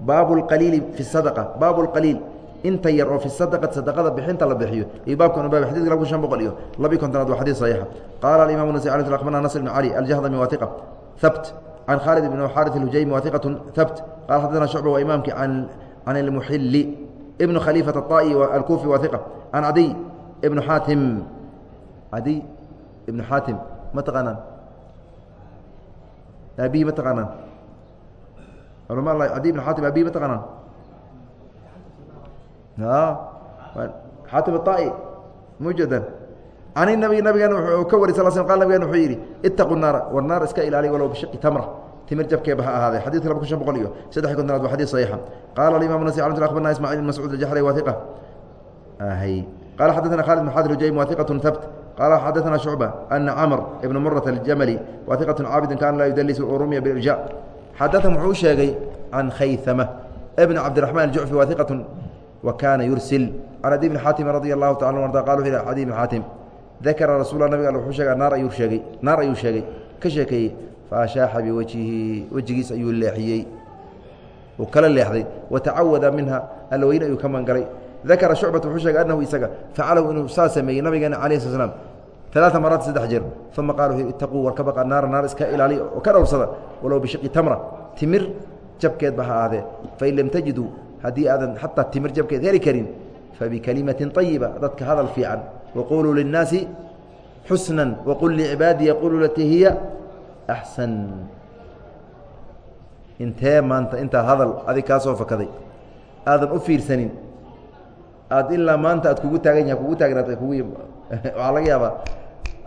A: baabu اqaliili fi sadqa baabu اqaliil inta yar oo fi sadqati sadaqada bixinta la bixiyo iyo baabkan baab xadidka laba kun shan boqol iyo labi kontonaad waa xadis saxiixa. Qaala aimam nasi ala akhbarna nasr bn cali aljahdami waa iqa habt can khaalid bn xarit اhujaymi waa iqat habt qala xadana shucba waa imaamki can can اlmuxili ibn khaliifat الطa'i alkufi waa iqa can cadiy ibn xaatim cadiy ibn xaatim ma taqaanaan aabihi ma taqaanaan culama adi ibn xaatim aabihi ma taqaanaan xaatim aai mujadan can inabi nabigeena wuxuu ka wari sal sl qal nabigena wuxuu yidhi itaqu naara war naar iska ilaaliy walow bishiqi tamra timir jabkeeba ha ahaaday xadidka laba kun shan boqol iyo saddex kontonaad waa xadid saxiixa qaala alimamu nas abarna ismacil ibn mascuud aljaxri waa iqa qala xaddaثna khalid bn xadir hujaym wa iqaة habt qala xadaثna shucba ana camr ibn murat aljamali wa iqaة caabidin kana laa yudlis rumiya birja xadaثan wuxuu u sheegay can khayama bn cabdiraحman aljucfi wa iqaة wa kana yursil can adi bn xaatim radi allahu taala arda qal wuxu yhi adi bn xaatim dakara rasuul nabig al wuxuu sheega naar ayuu sheegay naar ayuu sheegay. Ka sheekeeyey faashaaxa biwajhihi wejigiis ayuu leexiyey. Uu kala leexday watacawada minha alweyne ayuu ka mangalay. Dakara shucbata wuxuu sheegay annahu isaga facalahu inuu saa sameeyey nabigeena alayh sl slam alaaa maraat saddex jeer. Uma wuxuu itaquu war ka baqa naara naar iska ilaaliy oo ka dhowrsada walow bishiqi tamra timir jabkeedba ha ahaadee fain lam tajiduu haddii aadan xataa timir jabkeed heli karin fabikalimatin ayiba dadka waquluu linnaasi xusna waqul licibaadi yaqulu latii hiya axsan intee maanta intaa hadal adig kaa soo fakaday aadan u fiirsanin aad ilaa maanta aad kugu taagan yaha kugu taagnaata kugu waxaa laga yaabaa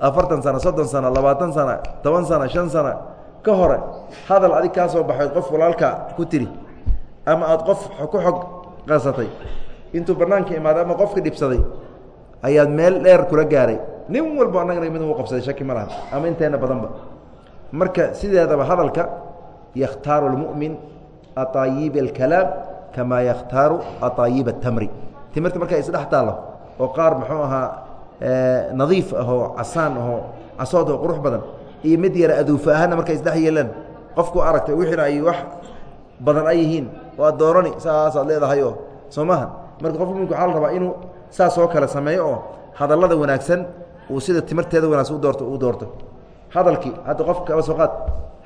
A: afartan sano soddon sano labaatan sano toban sano shan sano ka hore hadal adig kaa soo baxay qof walaalka ku tiri ama aad qof ku xog qasatay intuu banaanka imaaday ama qofka dhibsaday ayaad meel dheer kula gaaray nin walba annagana mid uu qabsaday shaki ma laha ama inteena badanba marka sideedaba hadalka yakhtaaru اlmu'min aطaayiib اlkalaam kamaa yakhtaaru aطaayiib الtamri timirta marka isdhex taallo oo qaar muxuu ahaa nadiif ahoo casaan ahoo casood oo qurux badan iyo mid yara aduufa ahaana markay isdhex yeelaan qofku aragtay wixiina ay wax badan ay yihiin oo aad doorani saasaad leedahay oo soo maha marka qofka mumink waxaa la rabaa inuu saas oo kale sameeyo oo hadallada wanaagsan uu sida timirteeda wanaagsan u doorto uu doorto. Hadalkii hadda qof kaba soo qaad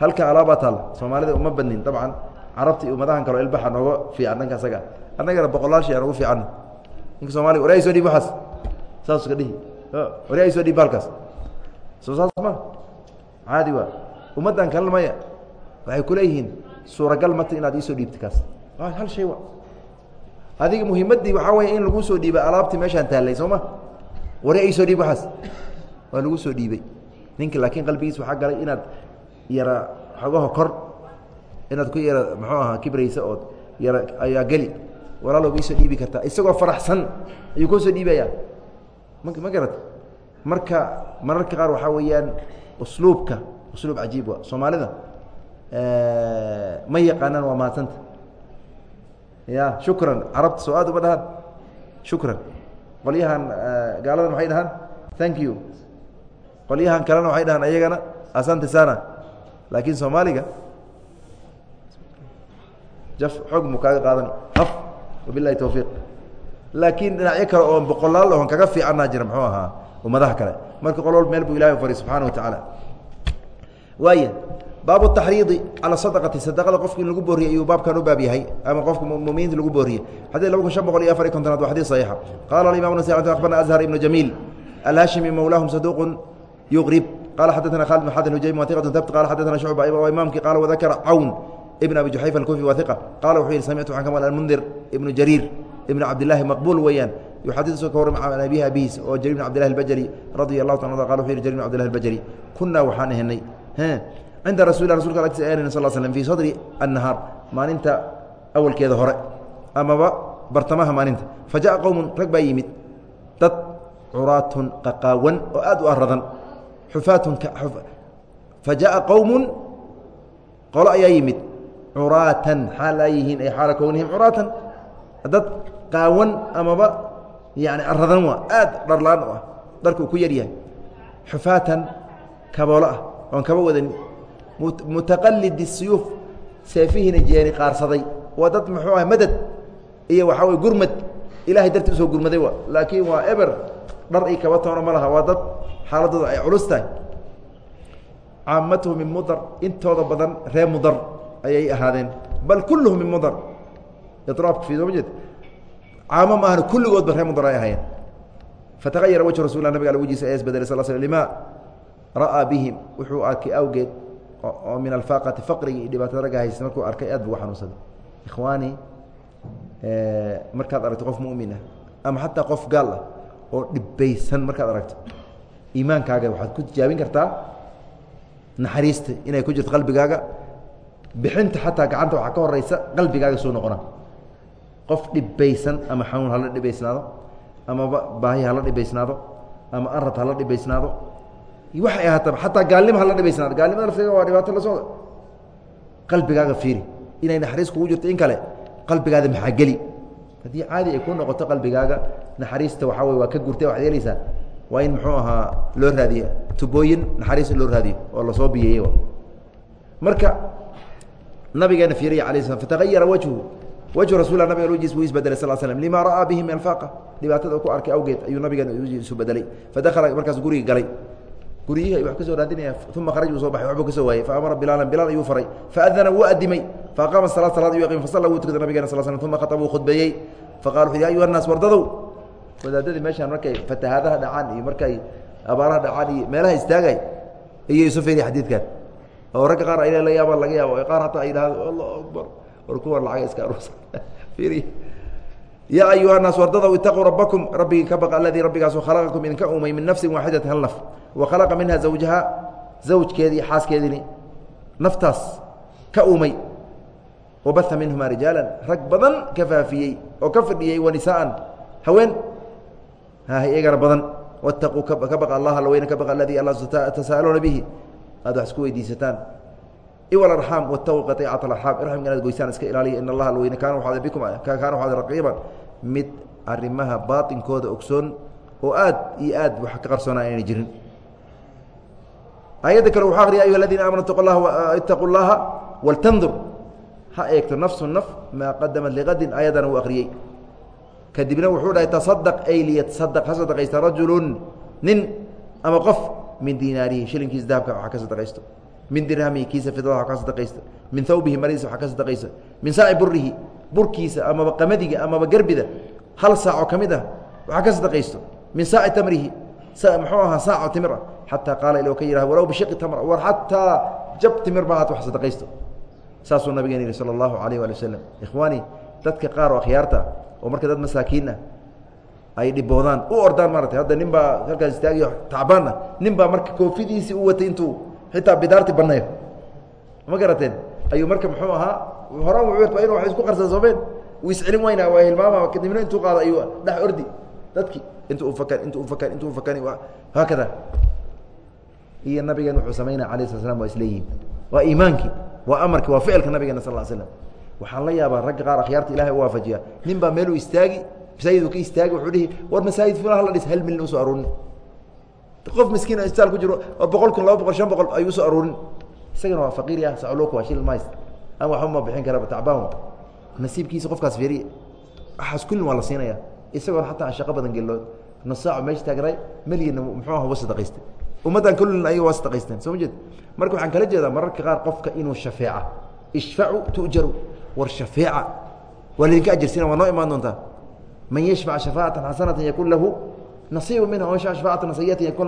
A: halkan alaabaa taalla soomaalida uma badnin. Dabcan carabta iyo ummadahan kaleo ilbaxa nooga fiican dhanka asaga. Annagana boqolaal shay aan ugu fiicanna ninka soomaliga wari ay soo dhiib waxaas. Saas iska dhihi. Wari ay soo dhiib halkaas. Soo saas ma. Caadi waa ummaddan kalena maya. Waxay kuleeyihiin suuragal mata inaad iisoo dhiibta kaas. Hal shay wa adiga muhiimaddii waxaa weeye in lagu soo dhiibay alaabtii meeshaan taallay soo ma? Wari ay soo dhiib waxaas? Waa lagu soo dhiibey ninka laakiin qalbigiis waxaa galay inaad yara xogaha kor inaad ku yara muxuu ahaa kibraysa ood yara ayaa geli. Walaalow ma isoo dhiibi kartaa. Isagoo faraxsan ayuu kuu soo dhiibayaa. Ma ma garat marka mararka qaar waxaa weeyaan usluubka usluub cajiib wa soomaalida. Ma yaqaanaan waa mahadsanta ya shukran carabta soo aad uma dhahaan shukran qolyahan gaaladan waxay dhahaan thank you. Qolyahan kalena waxay dhahaan ayagana asante sana. Laakiin soomaaliga jaf xoog mu kaaga qaadani af wabilahi towfiiq laakiin dhinacyo kale oon boqolaal oon kaga fiicannaa jira muxuu ahaa ummadaha kale marka qol walba meel buu ilahay fariy subxaana wa tacaala waaya baab taxriidi cala sadaqati sadaqada qofka lagu booriyey ayuu baabkan u baab yahay ama qofka muminiinta lagu booriyey xadii laba kun shan boqol iyo afar iy kontonaad waa xadii saxiixa. Qaala alimaam nasi abarna azhar ibnu jamiil alhashimi mowlaahum saduuqun yuqrib. Qala xaddatana khaalid bin xadan hujaym wahiqatun tabt qala xaddatana shucba waa imaamkii. Qaala wadakara cawn ibn abi juxayfa alkufi wahiqa qaala wuxuu yihi samictu waxaan ka maqlay almundir ibnu jariir ibnu cabdillaahi maqbuul weeyaan. Yuxadisu ka warram can abihi abihiis oo jarir bn cabdillahi albajali radia allahu taala qala wuxu yihi jarir bn cbdillahi albajali kunaa waxaan ahinay cinda rasul rasulka agtiisa sal slm fii sadri annahaar maalinta awalkeeda hore amaba bartamaha maalinta fa jaءa rag baa yimid dad curaatun qaqaawan oo aad u aradan xufaatun fa jaءa qolo ayaa yimid curaatan xaal aa yihiin ay xaala kownihim curaatan dad qaawan amaba yani aradan waa aad dharlaan u ah dharka uu ku yaryahay xufaatan kaboolo ah oon kaba wadanin mutaqalidi siyuuf seefihiina jeeni qaarsaday. Waa dad muxuu ah madad iyo waxaa wey gurmad. Ilahay dartii u soo gurmaday wa laakiin waa eber dhar i kaba toono ma laha. Waa dad xaaladooda ay culus tahay. Caamatuhu min mudar intooda badan ree mudar ayay ahaadeen. Bal kulluhu min mudar. Iraabka fi soo jeed? Caamo maahana kulligoodba ree mudar ay ahaayeen. Fatahayara wajhu rasul lah nabig wajiisa ee isbedelay sal sl lima ra'aa bihim. Wuxuu arkay awgeed oo min alfaaqati faqrigi iyo ragga haysta markuu arkay aad buu xanuunsaday ikhwaani markaad aragto qof mumin ah ama xataa qof gaal ah oo dhibaysan markaad aragto iimaankaaga waxaad ku tijaabin kartaa naxariista inay ku jirto qalbigaaga. Bixinta xataa gacanta waxaa ka horeysa qalbigaaga soo noqona. Qof dhibaysan ama xanuun hala dhibaysnaado amaba baahi hala dhibaysnaado ama arad hala dhibaysnaado waxay ahaataba xataa gaalnimo hala dhibaysnaado gaalnimada lafteega waa dhibaato la socda. Qalbigaaga fiiri. Inay naxariis kugu jirto in kale qalbigaada maxaa geli haddii caadi ay ku noqoto qalbigaaga naxariista waxaa wey waa ka gurtay waxad yeelaysaa. Waa in muxuu ahaa loo raadiye tubooyin naxariis loo raadiyo oo la soo biyeeye marka nabigeena fiiriya ala slam fatahayara wajhu. Wajhu rasul nabiga wjiis wuu isbedelay sal slm lima ra'aa bihi min alfaaqa dhibaatada u ku arkay awgeed ayuu nabigeena isu bedelay fadakala markaas gurigi galay guryihii wa ka soo raadinaya uma kharaj uu soo baxay waba ka soo waayey faamara bilaalan bilaal ayuu faray faadana wuu adimay faaqaama salaa salaad ayuu aqim fasalla wuu tukada nabigena sal slm uma khatabuu khudbeeyey faqala wuxu yhi ya ayuha annaas wardadow. Wadaadadii meeshaan markay fatahaadaha dhacaan iyo markay abaaraha dhacaan iyo meelaha istaagay ayay isu fiiriya xadiidkan. Oo ragga qaar ayla la yaabaan laga yaabo qaar hataa ay dhahda allah akbar. War kuwan lacaga iska aruursa fiiriya yaa ayuha naas wardadaw itaquu rabbakum rabbigii ka baqa aladii rabbigaasu khalaqakum idinka uumay min nafsin waaxidatin hal naf wa khalaqa minha zawjaha zawjkeedii xaaskeediini naftaas ka uumay wa minhumaa rijaalan rag badan ka faafiyey oo ka fidhiyey wa nisaa'an haween iyagana badan wattaquu ka baqa allah alla ka baqa aladii alla tasa'aluuna bihi aad wax isku weydiisataan iwal arxaam wataquu qaطicat alarxaam irxamka inaad goysaan iska ilaaliya. In allaha alweyne kaana waxaad bikum kaana waxaad raqiiban. Mid arrimaha baatinkooda ogsoon oo aad iyo aad wax ka qarsoonaa inayna jirin. Aayadda kale wuxuu akriya ayuha aladiina aamanu itaquu llaha waltandur ha eegto nafsu naf maa qadamat liqadin ayaddana uu akhriyey. Kadibna wuxuu dhahay tasadaq ay liyatasadaq ha sadaqaysta rajulun nin ama qof min dinaarihi. Shilinkiisa dahabka waxa ka sadaqaysto min dirhamihi kiisa fidada wa ka sadaqaysta. Min thawbihi maridiisa waxa ka sadaqaysta. Min saaci burihi burkiisa amaba qamadiga amaba gerbida hal saaco ka mid ah waxa ka sadaqaysto min saaci tamrihi muxuu ahaa saaco timir ah xataa qaala il ka yihah walow bishiqi tamra war xataa jab timir ba haat wax sadaqaysto saasuu nabigeen yihi sala allahu alayh waali wasalam ikhwaani dadka qaar oo akhyaarta oo marka dad masaakiin ah ay dhiboodaan u ordaan maarata hadda nin baa halkaas istaagiyo tacbaanna nin baa marka koofidiisii u watay intuu xitaa bidaarti bannayo ma garateen? Ayuu marka muxuu ahaa horaan waa inu wa isku qarsan soomeen wuu iscelin weyna waa hilmaama kadibna intuu qaado ayuu dhex ordi. Dadki intu ufakan intu ufakan intu ufakani haakada iyo nabigeen wuxuu samaynaya alayh sala slam waa isleeyihin waa iimaankii waa amarkii waa ficilka nabigeena sal slam waxaan la yaabaa ragga qaar akhyaarta ilahay u waafajiya nin baa meeluu istaagi masaajiduu ka istaagi wuxuu dhihi war masaajid fulan hala dhis hal milyan u soo aruurin qof miskiin isbitaal ku jiro oo boqol kun laba boqol shan boqol ayuu u soo aruurin isagana waa faqiir ah saclook waa shil mays. Ama waxba ma bixin karaba tacbaan nasiibkiisa qofkaas fiiriye waxaas kullin waa la siinaya isagoon xataa aan shaqo badan geloo nusaaco meesha taagnaay melyanna muxuu ah wa sadaqaystay. Ummaddan kullin ayaga waa sadaqaysteen soo ma jeed? Marka waxaan kala jeedaa mararka qaar qofka inuu shafeeca. Ishfacu tu'jaru war shafeeca. Waa laydinka ajirsina waa noo imaan doontaa? Man yashfac shafaacatan xasanatan yakun lahu nasiibu minha man yashfac shafaacatan sayatan yakun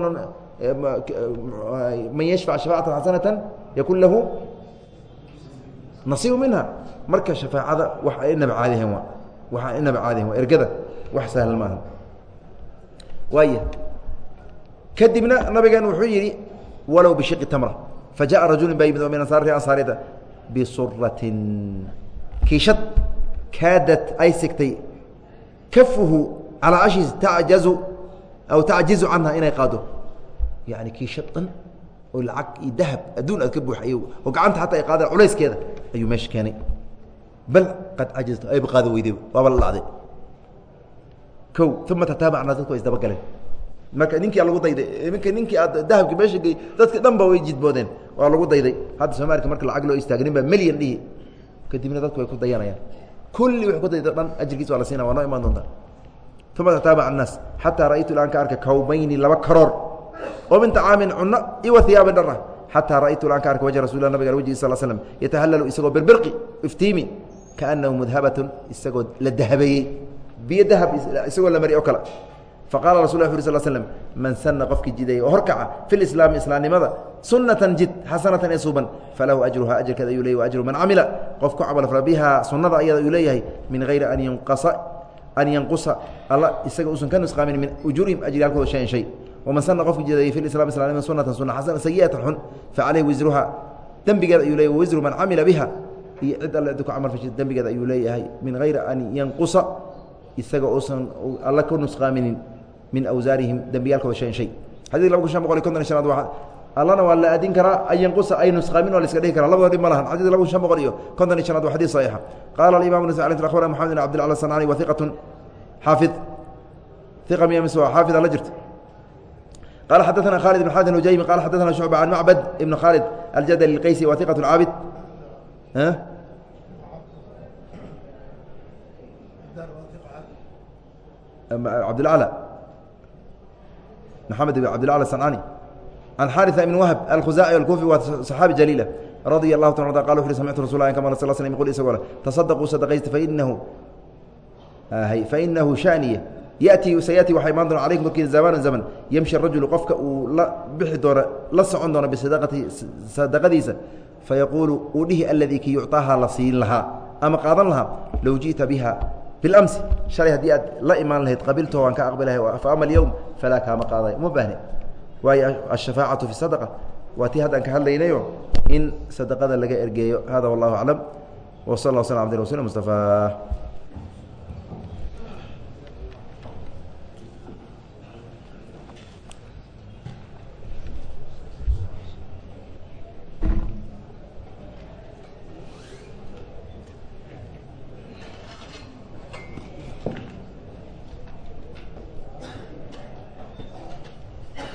A: man yashfac shafaacatan xasanatan yakun lahu nasiibu minha marka shafaacada wax ay inaba caadihan waa waxa inaba caadihan waa ergada wax sahlan maaha waaya kadibna nabigeen wuxuu yidhi walow bishiqi tamra fajaءa rajulu ba yimid oo min ansaar ansaarida bisuratin kiishad kaadad ay sigtay kafuhu calaa ashiis tajazu aw tacjizu canha inay qaado yani kiishad dhan oo lacag iyo dahab adduun aad ka buuxay oo gacanta xataa ay qaadaan culayskeeda ayuu meesha keenay bal qad cajiztu ayba qaada weyday waaba la dhacday kow uma tataabacna dadku way isdabagaleen marka ninkii lagu dayday iminka ninkii aad dahabki meesha gey dadka dhan ba way jidboodeen waa lagu dayday hadda soomaalika marka lacag loo istaaga nin baa melyan dhihi kadibna dadku way ku dayanayaan kulli wax ku dayda dhan ajirkiisa waa la siina waa noo imaan doontaa uma tataabaca annaas xataa ra'aytu ilaan ka arka kawbayni laba karoor oo min طacaamin cuno iyo wa hiyaabin dhar ah xataa ra'aytu ilaan ka arka wajha rasul nabiga wajhi sal slm yatahallalu isagoo birbirqi iftiimi kaanahu mudhabatun isagoo la dahabeeyey biyo dahab isagoo la mari o kale faqala rasul ه sl slm man sana qofkii jideeyey oo horkaca fi lislaami islaamnimada sunatan jid xasanatan ee suuban falahu ajruha ajarkeed ayuu leyahy ajru man camila qof ku camal fala biha sunada ayada ayuu leeyahay min hayri an yanqasa an yanqusa alla isaga uusan ka nusqaamin min ujuurihim ajriyaalkooda shayan shay waman sana qofki jideeyey fi islam islamnimada sunatan suna xasana sayiatan xun facaleyhi wisruha dembigeeda ayuu leyahy wisru man camila biha. Iyo cid alle ku camal fasha dembigeeda ayuu leeyahay. Min hayri an yanqusa isaga uusan alla ka nusqaaminin min awsaarihim dembiyaalkooda shan shay xadid laba kun shan boqol iyo konton shanaad waa allana waa la aadin karaa an yanqusa ay nusqaamin waa la iska dhihi kara labada dhib ma lahan xadid laba kun shan boqol iyo konton iyo shanaad waa xadid saxiixa qaala alimam nas alay akhbarana moxamed bin abdillah sanani wa iqatun xaafid iqa miya mise waa xaafid ala jirta qala xadaثna khالد بن xasan hujaymi qala xadaثna شhucba can macbad ibn khaalid aljadli اqaysi wa iqaة caabid cabdilaclى محمد بن عبد الله الصنعاني عن حارثة بن وهب الخزاعي الكوفي waa صحaaبي جليلة رضي الله تعالى عنه قال وxu سمعت رsuل الله كما صل سلم يقول isagoo تصدقوا صدقaysta فإنه فإنه شأنiya يأتي سيأتي waxaa imaan doona عليكم korkiina زمانا زمن يمشي الرaجuل qofka uu la bixi doono la socon doono بصدقati صدقadiisa فيقuل uu dhihi الذي ki يuعطاha la siin lahaa ama qaadan lahaa low jiئta بها bilamsi shalay haddii aad la imaan lahayd qabilto waan ka aqbilahay fa ama alyowm falaa kaama qaaday uma baahni waayo ashafaacatu fi sadaqa? Waa tii haddaan ka hadlaynayo in sadaqada laga ergeeyo. Hada wallahu aclam. W sal lla sl abdi rasul